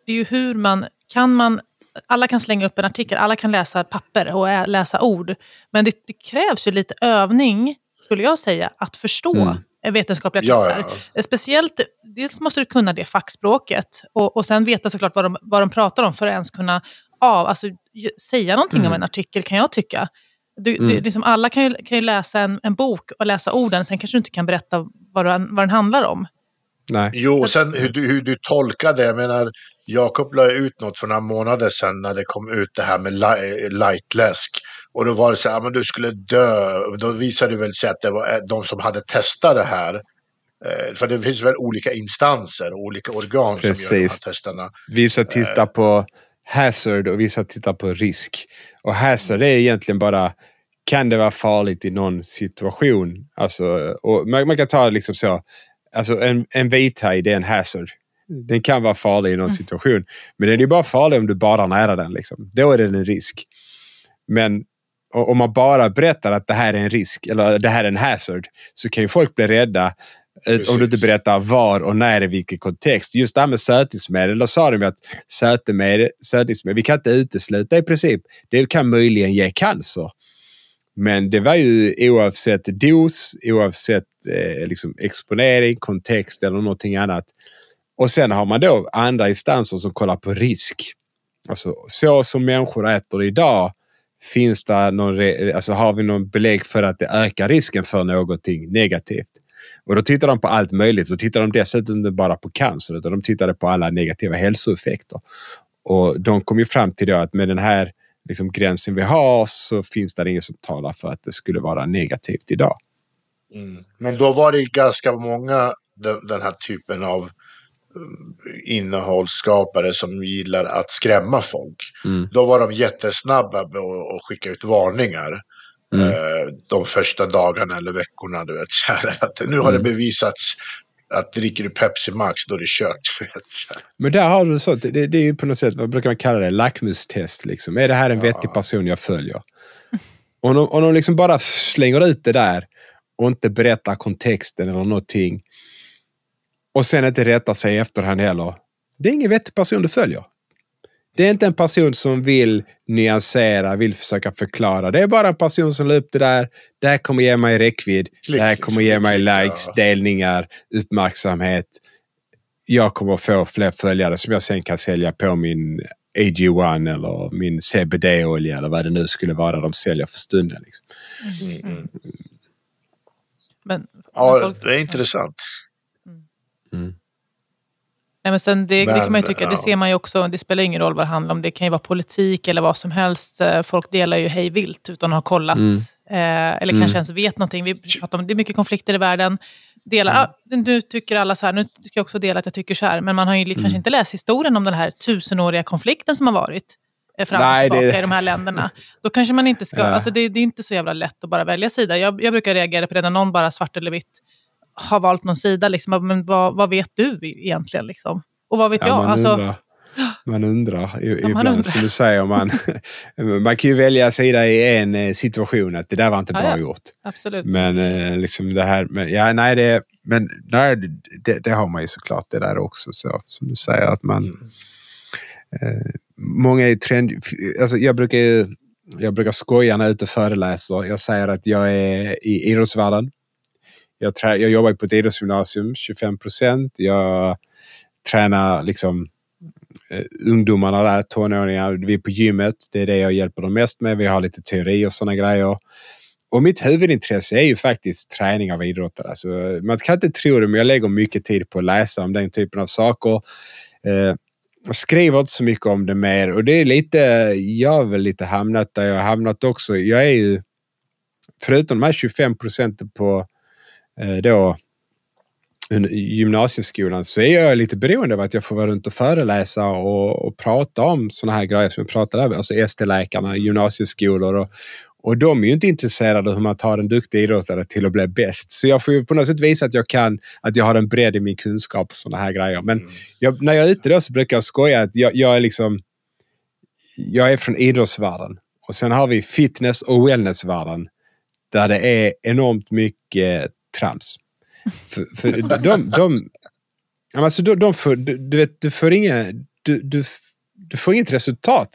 det är ju hur man... Kan man alla kan slänga upp en artikel, alla kan läsa papper och läsa ord. Men det, det krävs ju lite övning, skulle jag säga, att förstå Mm. Vetenskapliga Ja, artiklar. ja. Speciellt, dels måste du kunna det fackspråket och, och sen veta såklart vad de, vad de pratar om för att ens kunna av, alltså, säga någonting om en artikel kan jag tycka. Du, Mm. liksom alla kan ju, kan ju läsa en, en bok och läsa orden, sen kanske du inte kan berätta vad den, vad den handlar om. Nej. Jo, och sen hur du, hur du tolkar det. Jag menar, Jakob la ut något för några månader sedan när det kom ut det här med li- lightläsk. Och då var det så här, "Ja, men du skulle dö. Då visade det väl sig att det var eh, de som hade testat det här. Eh, För det finns väl olika instanser och olika organ som gör de här Precis. testerna. Vissa tittar på hazard och vissa tittar på risk. Och hazard är egentligen bara kan det vara farligt i någon situation? Alltså, och man, man kan ta liksom så. Alltså en, en vithaj, det är en hazard. Den kan vara farlig i någon situation. Men den är ju bara farlig om du badar nära den. Liksom. Då är den en risk. Men om man bara berättar att det här är en risk eller det här är en hazard så kan ju folk bli rädda Precis. Om du inte berättar var och när i vilken kontext. Just det här med sötningsmedel, då sa de att sötningsmedel, sötningsmedel, vi kan inte utesluta i princip. Det kan möjligen ge cancer. Men det var ju oavsett dos, oavsett eh, liksom exponering, kontext eller någonting annat. Och sen har man då andra instanser som kollar på risk. Alltså så som människor äter idag, finns det någon, alltså har vi någon belägg för att det ökar risken för någonting negativt? Och då tittar de på allt möjligt. Då tittar de dessutom inte bara på cancer utan de tittade på alla negativa hälsoeffekter. Och de kom ju fram till att med den här liksom, gränsen vi har så finns det inget som talar för att det skulle vara negativt idag. Mm. Men då var det ganska många den, den här typen av innehållsskapare som gillar att skrämma folk. Mm. Då var de jättesnabba med att skicka ut varningar. Mm. Eh, de första dagarna eller veckorna. Du vet, så här, att nu har mm. det bevisats att dricker du Pepsi Max då är det kört. Men där har du så, det, det är ju på något sätt, vad brukar man kalla det, lackmustest. Liksom. Är det här en ja. vettig person jag följer? Om de, om de liksom bara slänger ut det där och inte berättar kontexten eller någonting. Och sen inte rättar sig i efterhand heller. Det är ingen vettig person du följer. Det är inte en person som vill nyansera, vill försöka förklara. Det är bara en person som la upp det där. Det här kommer ge mig räckvidd. Klick, det här kommer ge mig likes, delningar, uppmärksamhet. Jag kommer få fler följare som jag sen kan sälja på min AG1 eller min CBD-olja eller vad det nu skulle vara de säljer för stunden. Liksom. Mm. Mm. Men, ja, det är intressant. Mm. Nej, men sen det, men, det kan man ju tycka, ja. det ser man ju också, det spelar ingen roll vad det handlar om. Det kan ju vara politik eller vad som helst. Eh, folk delar ju hej vilt utan att ha kollat. Mm. Eh, eller mm. kanske ens vet någonting. Vi pratar om, det är mycket konflikter i världen. Delar, mm. ah, nu tycker alla så här, nu tycker jag också dela att jag tycker så här. Men man har ju kanske mm. inte läst historien om den här tusenåriga konflikten som har varit eh, fram och tillbaka det... i de här länderna. Då kanske man inte ska, ja. alltså det, det, är inte så jävla lätt att bara välja sida. Jag, jag brukar reagera på det när någon bara svart eller vitt har valt någon sida. Liksom. Men vad, vad vet du egentligen? Liksom? Och vad vet ja, jag? Man, alltså, undrar, man undrar i, ja, ibland, undrar. som du säger. Man, man kan ju välja sida i en eh, situation, att det där var inte bra ja, gjort. Absolut. Men eh, liksom det här, men, ja, nej, det, men, nej det, det, har man ju såklart det där också. Så, som du säger, att man... Mm. Eh, många är trend... Alltså, jag brukar ju, jag brukar skoja när jag är ute och föreläser. Jag säger att jag är i idrottsvärlden. Jag, trä, jag jobbar på ett idrottsgymnasium, 25 procent. Jag tränar liksom eh, ungdomarna där, tonåringar. Vi är på gymmet. Det är det jag hjälper dem mest med. Vi har lite teori och sådana grejer. Och mitt huvudintresse är ju faktiskt träning av idrottare. Alltså, man kan inte tro det, men jag lägger mycket tid på att läsa om den typen av saker. Eh, jag skriver inte så mycket om det mer och det är lite, jag har väl lite hamnat där jag har hamnat också. Jag är ju, förutom de här 25 procenten på då gymnasieskolan så är jag lite beroende av att jag får vara runt och föreläsa och, och prata om sådana här grejer som vi pratade om. Alltså ST-läkarna, gymnasieskolor och, och de är ju inte intresserade av hur man tar en duktig idrottare till att bli bäst. Så jag får ju på något sätt visa att jag kan, att jag har en bredd i min kunskap och sådana här grejer. Men mm. jag, när jag är ute då så brukar jag skoja att jag, jag är liksom, jag är från idrottsvärlden och sen har vi fitness och wellnessvärlden där det är enormt mycket trams. För, för de, de, alltså de, de får, du, du, vet, du får inga, du, du, du får inget resultat.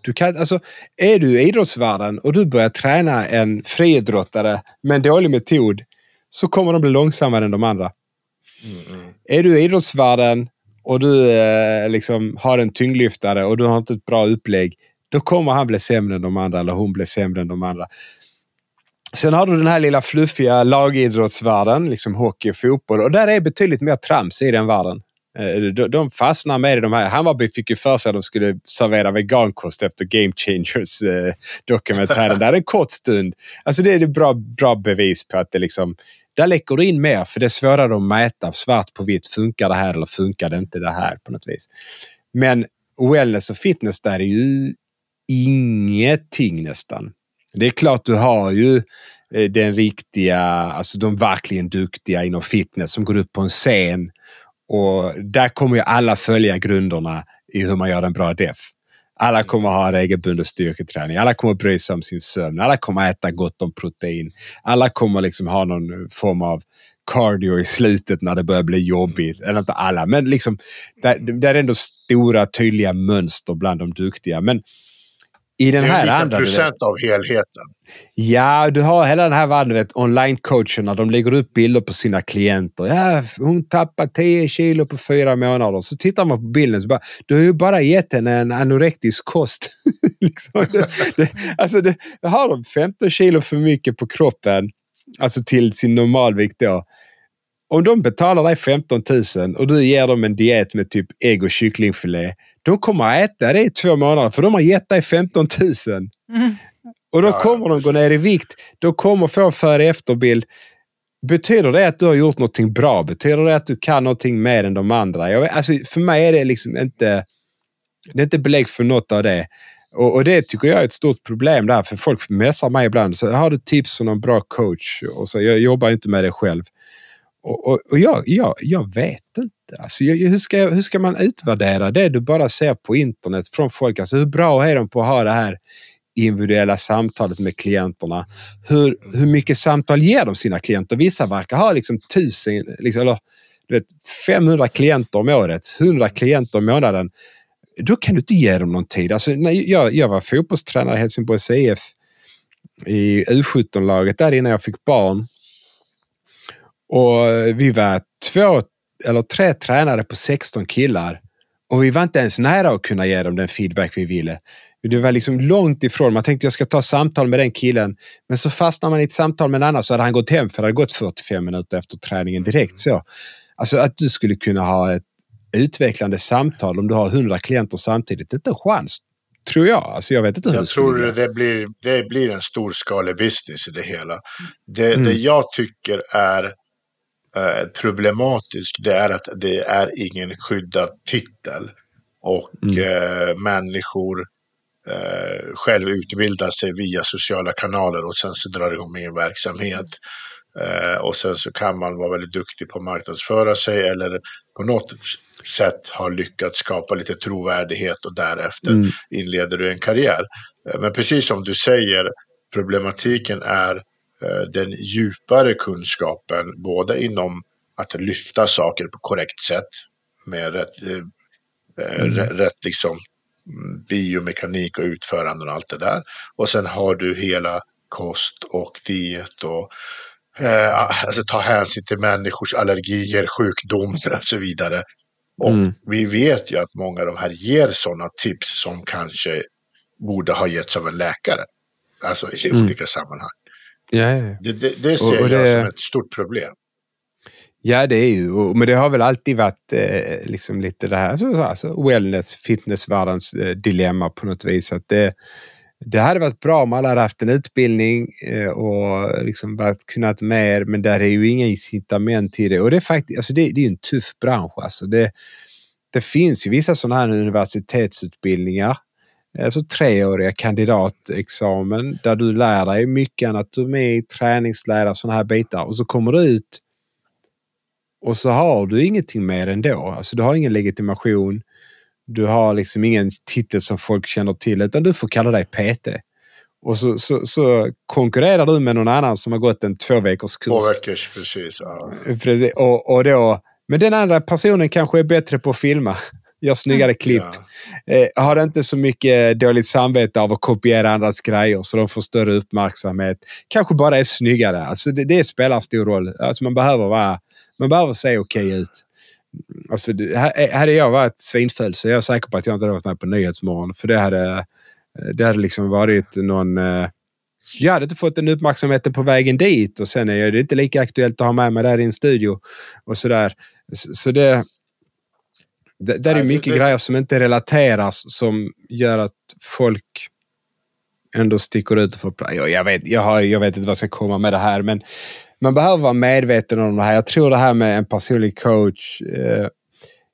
Du kan, alltså, är du i idrottsvärlden och du börjar träna en friidrottare med en dålig metod så kommer de bli långsammare än de andra. Mm. Är du i idrottsvärlden och du eh, liksom har en tyngdlyftare och du har inte ett bra upplägg, då kommer han bli sämre än de andra eller hon blir sämre än de andra. Sen har du den här lilla fluffiga lagidrottsvärlden, liksom hockey och fotboll. Och där är betydligt mer trams i den världen. Eh, de fastnar med i de här. Hammarby fick ju för sig att de skulle servera vegankost efter Game Changers eh, dokumentären. Där en kort stund. Alltså det är ett bra, bra bevis på att det liksom... Där läcker du in mer för det är svårare att mäta svart på vitt. Funkar det här eller funkar det inte det här på något vis? Men wellness och fitness där är ju ingenting nästan. Det är klart du har ju eh, den riktiga, alltså de verkligen duktiga inom fitness som går upp på en scen och där kommer ju alla följa grunderna i hur man gör en bra def. Alla kommer ha regelbunden styrketräning. Alla kommer bry sig om sin sömn. Alla kommer äta gott om protein. Alla kommer liksom ha någon form av cardio i slutet när det börjar bli jobbigt. Eller inte alla, men liksom, det, det är ändå stora tydliga mönster bland de duktiga. Men i den här det är en andra... procent av helheten. Ja, du har hela den här världen, online-coacherna. De lägger upp bilder på sina klienter. Ja, hon tappar 10 kilo på fyra månader. Så tittar man på bilden så bara, du har ju bara gett henne en anorektisk kost. liksom, det, det, alltså, det, har de 15 kilo för mycket på kroppen, alltså till sin normalvikt då. Om de betalar dig 15 000 och du ger dem en diet med typ ägg och kycklingfilé. De kommer att äta det i två månader för de har gett dig 15 000. Mm. Och då Ja, kommer de gå ner i vikt. De kommer få en före efterbild. Betyder det att du har gjort någonting bra? Betyder det att du kan någonting mer än de andra? Jag, vet- alltså, för mig är det liksom inte... Det är inte belägg för något av det. Och, och det tycker jag är ett stort problem där, för folk messar mig ibland. Så har du tips om någon bra coach? Och så, jag jobbar inte med det själv. Och, och, och jag, jag, jag vet inte. Alltså, jag, hur, ska, hur ska man utvärdera det du bara ser på internet från folk? Alltså, hur bra är de på att ha det här individuella samtalet med klienterna? Hur, hur mycket samtal ger de sina klienter? Vissa verkar ha liksom tusen, liksom, eller du vet, 500 klienter om året, 100 klienter i månaden. Då kan du inte ge dem någon tid. Alltså, när jag, jag var fotbollstränare i Helsingborgs IF i U17-laget där innan jag fick barn. Och vi var två eller tre tränare på 16 killar. Och vi var inte ens nära att kunna ge dem den feedback vi ville. Det var liksom långt ifrån. Man tänkte jag ska ta samtal med den killen. Men så fastnar man i ett samtal med en annan så hade han gått hem för det hade gått 45 minuter efter träningen direkt. så. Alltså att du skulle kunna ha ett utvecklande samtal om du har 100 klienter samtidigt. Inte en chans, tror jag. Alltså jag vet inte hur Jag skulle tror göra. det blir, det blir en storskalig business i det hela. Det, Mm. det jag tycker är eh, problematiskt, det är att det är ingen skyddad titel. Och Mm. eh, människor eh, själv utbildar sig via sociala kanaler och sen så drar igång en verksamhet. Eh, och sen så kan man vara väldigt duktig på att marknadsföra sig eller på något sätt ha lyckats skapa lite trovärdighet och därefter Mm. inleder du en karriär. Eh, Men precis som du säger, problematiken är den djupare kunskapen, både inom att lyfta saker på korrekt sätt, med rätt, eh, eh, Mm. rä- rätt liksom, mm, biomekanik och utförande och allt det där. Och sen har du hela kost och diet och eh, alltså ta hänsyn till människors allergier, sjukdomar och så vidare. Och Mm. vi vet ju att många av de här ger sådana tips som kanske borde ha getts av en läkare. Alltså i Mm. olika sammanhang. Ja, ja. Det, det, det ser Och- och jag det- som ett stort problem. Ja, det är ju. och- Men det har väl alltid varit eh, liksom lite det här alltså, alltså wellness, fitnessvärldens eh, dilemma på något vis. Att det, det hade varit bra om alla hade haft en utbildning eh, och liksom varit, kunnat mer, men där är ju inga incitament till det. Och det är faktiskt, alltså det, det är ju en tuff bransch. Alltså det, det finns ju vissa sådana här universitetsutbildningar, alltså treåriga kandidatexamen, där du lär dig mycket anatomi, träningslära, sådana här bitar. Och så kommer du ut och så har du ingenting mer ändå. Alltså du har ingen legitimation. Du har liksom ingen titel som folk känner till, utan du får kalla dig PT. Och så, så, så konkurrerar du med någon annan som har gått en två veckors kurs. Två veckors, precis. Ja. Precis. Och, och då, men den andra personen kanske är bättre på att filma. Gör snyggare klipp. Ja. Eh, har inte så mycket dåligt samvete av att kopiera andras grejer så de får större uppmärksamhet. Kanske bara är snyggare. Alltså det, det spelar stor roll. Alltså man behöver vara, man behöver se okej ut. Alltså, det- ha- hade jag varit svinful så är jag säker på att jag inte hade varit med på Nyhetsmorgon. För det hade, det hade liksom varit någon... eh, Jag hade inte fått den uppmärksamheten på vägen dit och sen är det inte lika aktuellt att ha med mig där i en studio. Och sådär. Så så det... Det, där är mycket det- grejer som inte relateras som gör att folk ändå sticker ut. För, jag, jag, vet, jag, har, jag vet inte vad jag ska komma med det här, men man behöver vara medveten om det här. Jag tror det här med en personlig coach, eh,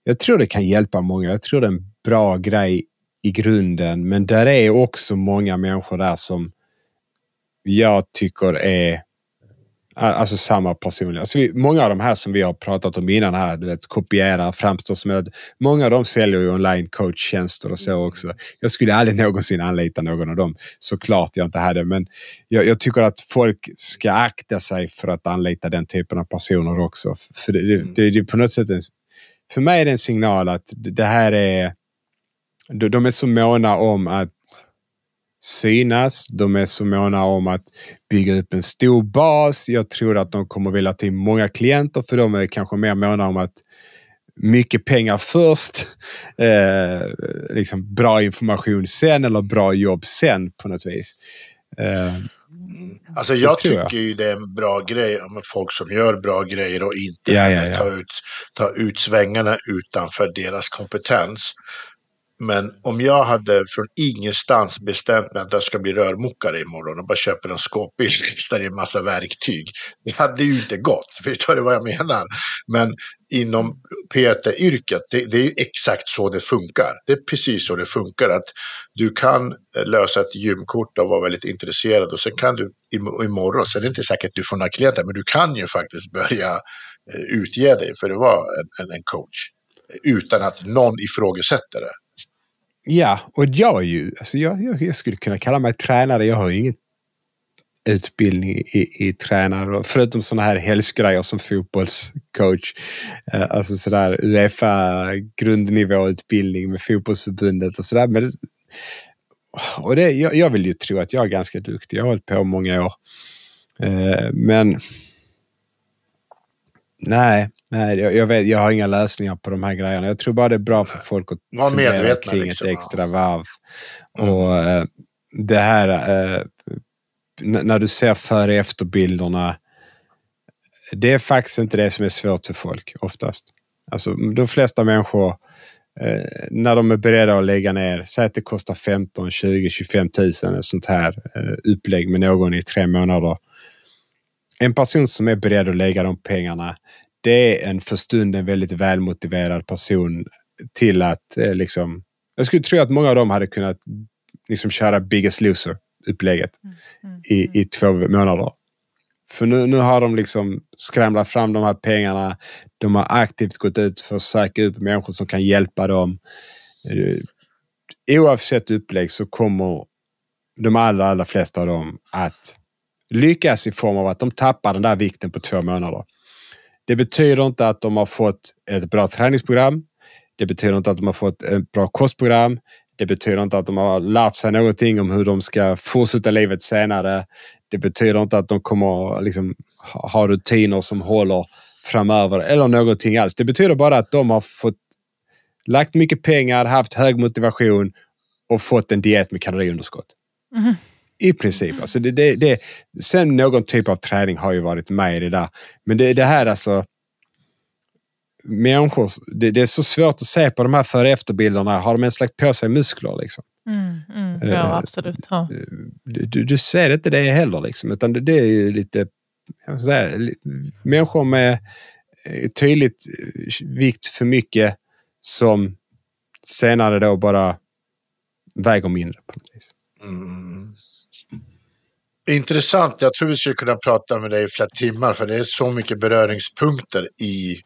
jag tror det kan hjälpa många. Jag tror det är en bra grej i grunden, men där är också många människor där som jag tycker är Alltså samma personlighet. Alltså vi, många av de här som vi har pratat om innan här, du vet, kopiera, framstår som att Många av dem säljer ju online coachtjänster och så Mm. också. Jag skulle aldrig någonsin anlita någon av dem. Såklart jag inte hade, men jag, jag tycker att folk ska akta sig för att anlita den typen av personer också. För det, det, det, det är på något sätt en, för mig är det en signal att det här är... De är så måna om att synas. De är så måna om att bygga upp en stor bas. Jag tror att de kommer vilja ta in många klienter för de är kanske mer måna om att mycket pengar först, eh, liksom bra information sen eller bra jobb sen på något vis. Eh, Alltså jag tror jag. tycker ju det är en bra grej med folk som gör bra grejer och inte Ja, ja, ja. tar ut, tar ut svängarna utanför deras kompetens. Men om jag hade från ingenstans bestämt mig att jag ska bli rörmokare imorgon och bara köper en skåpbil där det är en massa verktyg. Det hade ju inte gått, förstår du vad jag menar? Men inom PT-yrket, det, det är ju exakt så det funkar. Det är precis så det funkar. Att du kan lösa ett gymkort och vara väldigt intresserad och sen kan du im- imorgon, sen är det inte säkert att du får några klienter, men du kan ju faktiskt börja eh, utge dig för att vara en, en, en coach. Utan att någon ifrågasätter det. Ja, och jag är ju, alltså jag, jag, jag skulle kunna kalla mig tränare. Jag har ju ingen utbildning i, i tränare, förutom sådana här helgsgrejer som fotbollscoach. Eh, alltså sådär Uefa grundnivåutbildning med fotbollsförbundet och sådär. Men och det, jag, jag vill ju tro att jag är ganska duktig. Jag har hållit på många år. Eh, men nej, nej jag, jag, vet, jag har inga lösningar på de här grejerna. Jag tror bara det är bra för folk att Var fundera medvetna, kring liksom, ett extra varv. Mm. Och eh, det här, eh, när du ser före efterbilderna. Det är faktiskt inte det som är svårt för folk oftast. Alltså de flesta människor, eh, när de är beredda att lägga ner, säg att det kostar 15, 20, 25 tusen ett sånt här eh, upplägg med någon i tre månader. En person som är beredd att lägga de pengarna, det är en för stunden väldigt välmotiverad person till att eh, liksom... Jag skulle tro att många av dem hade kunnat liksom köra Biggest Loser-upplägget Mm. i, i två månader. För nu, nu har de liksom skramlat fram de här pengarna. De har aktivt gått ut för att söka upp människor som kan hjälpa dem. Eh, Oavsett upplägg så kommer de allra, allra flesta av dem att lyckas i form av att de tappar den där vikten på två månader. Det betyder inte att de har fått ett bra träningsprogram. Det betyder inte att de har fått ett bra kostprogram. Det betyder inte att de har lärt sig någonting om hur de ska fortsätta livet senare. Det betyder inte att de kommer liksom ha rutiner som håller framöver eller någonting alls. Det betyder bara att de har fått lagt mycket pengar, haft hög motivation och fått en diet med kaloriunderskott. Mm. I princip. Alltså det, det, det, sen någon typ av träning har ju varit med i det där. Men det, det här alltså. Människor, det, det är så svårt att se på de här före och efterbilderna. Har de ens lagt på sig muskler? Liksom? Mm, mm. Eh, Ja, absolut. Ja. Du, du, du ser inte det heller. Liksom, utan det, det är ju lite säga, människor med eh, tydligt eh, vikt för mycket som senare då bara väger mindre. på något vis. Mm. Intressant. Jag tror vi skulle kunna prata med dig i flera timmar för det är så mycket beröringspunkter i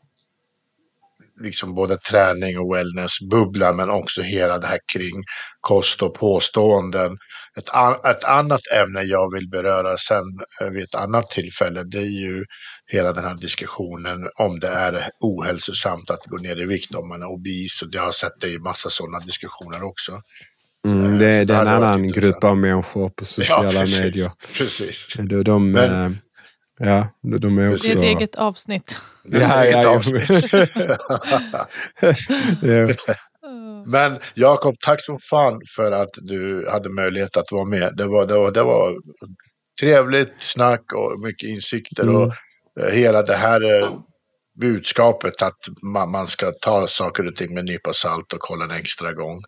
liksom både träning och wellnessbubblan, men också hela det här kring kost och påståenden. Ett, an- ett annat ämne jag vill beröra sen eh, vid ett annat tillfälle det är ju hela den här diskussionen om det är ohälsosamt att gå ner i vikt om man är obes och jag har sett det i massa sådana diskussioner också. Mm, det, det är en hade varit annan grupp av människor på sociala precis. medier. Precis. De, de, Men- eh, ja, de, de är Det också... är ett eget avsnitt. Det är Ja, ett eget ja, avsnitt. ja. Men Jakob, tack som fan för att du hade möjlighet att vara med. Det var, det var, det var trevligt snack och mycket insikter Mm. och eh, hela det här eh, budskapet att man, man ska ta saker och ting med en nypa salt och kolla en extra gång.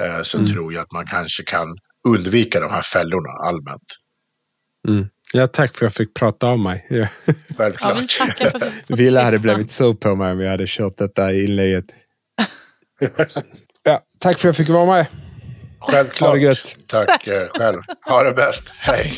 Eh, så Mm. tror jag att man kanske kan undvika de här fällorna allmänt. Mm. ja, tack för att jag fick prata om mig. Ja. Ja, Självklart. vi tackar för att vi fått Ville hade blivit sur på mig om jag hade kört detta i inlägget. Ja, tack för att jag fick vara med. Självklart. Ha det gött. Tack eh, själv. Ha det bäst. Hej.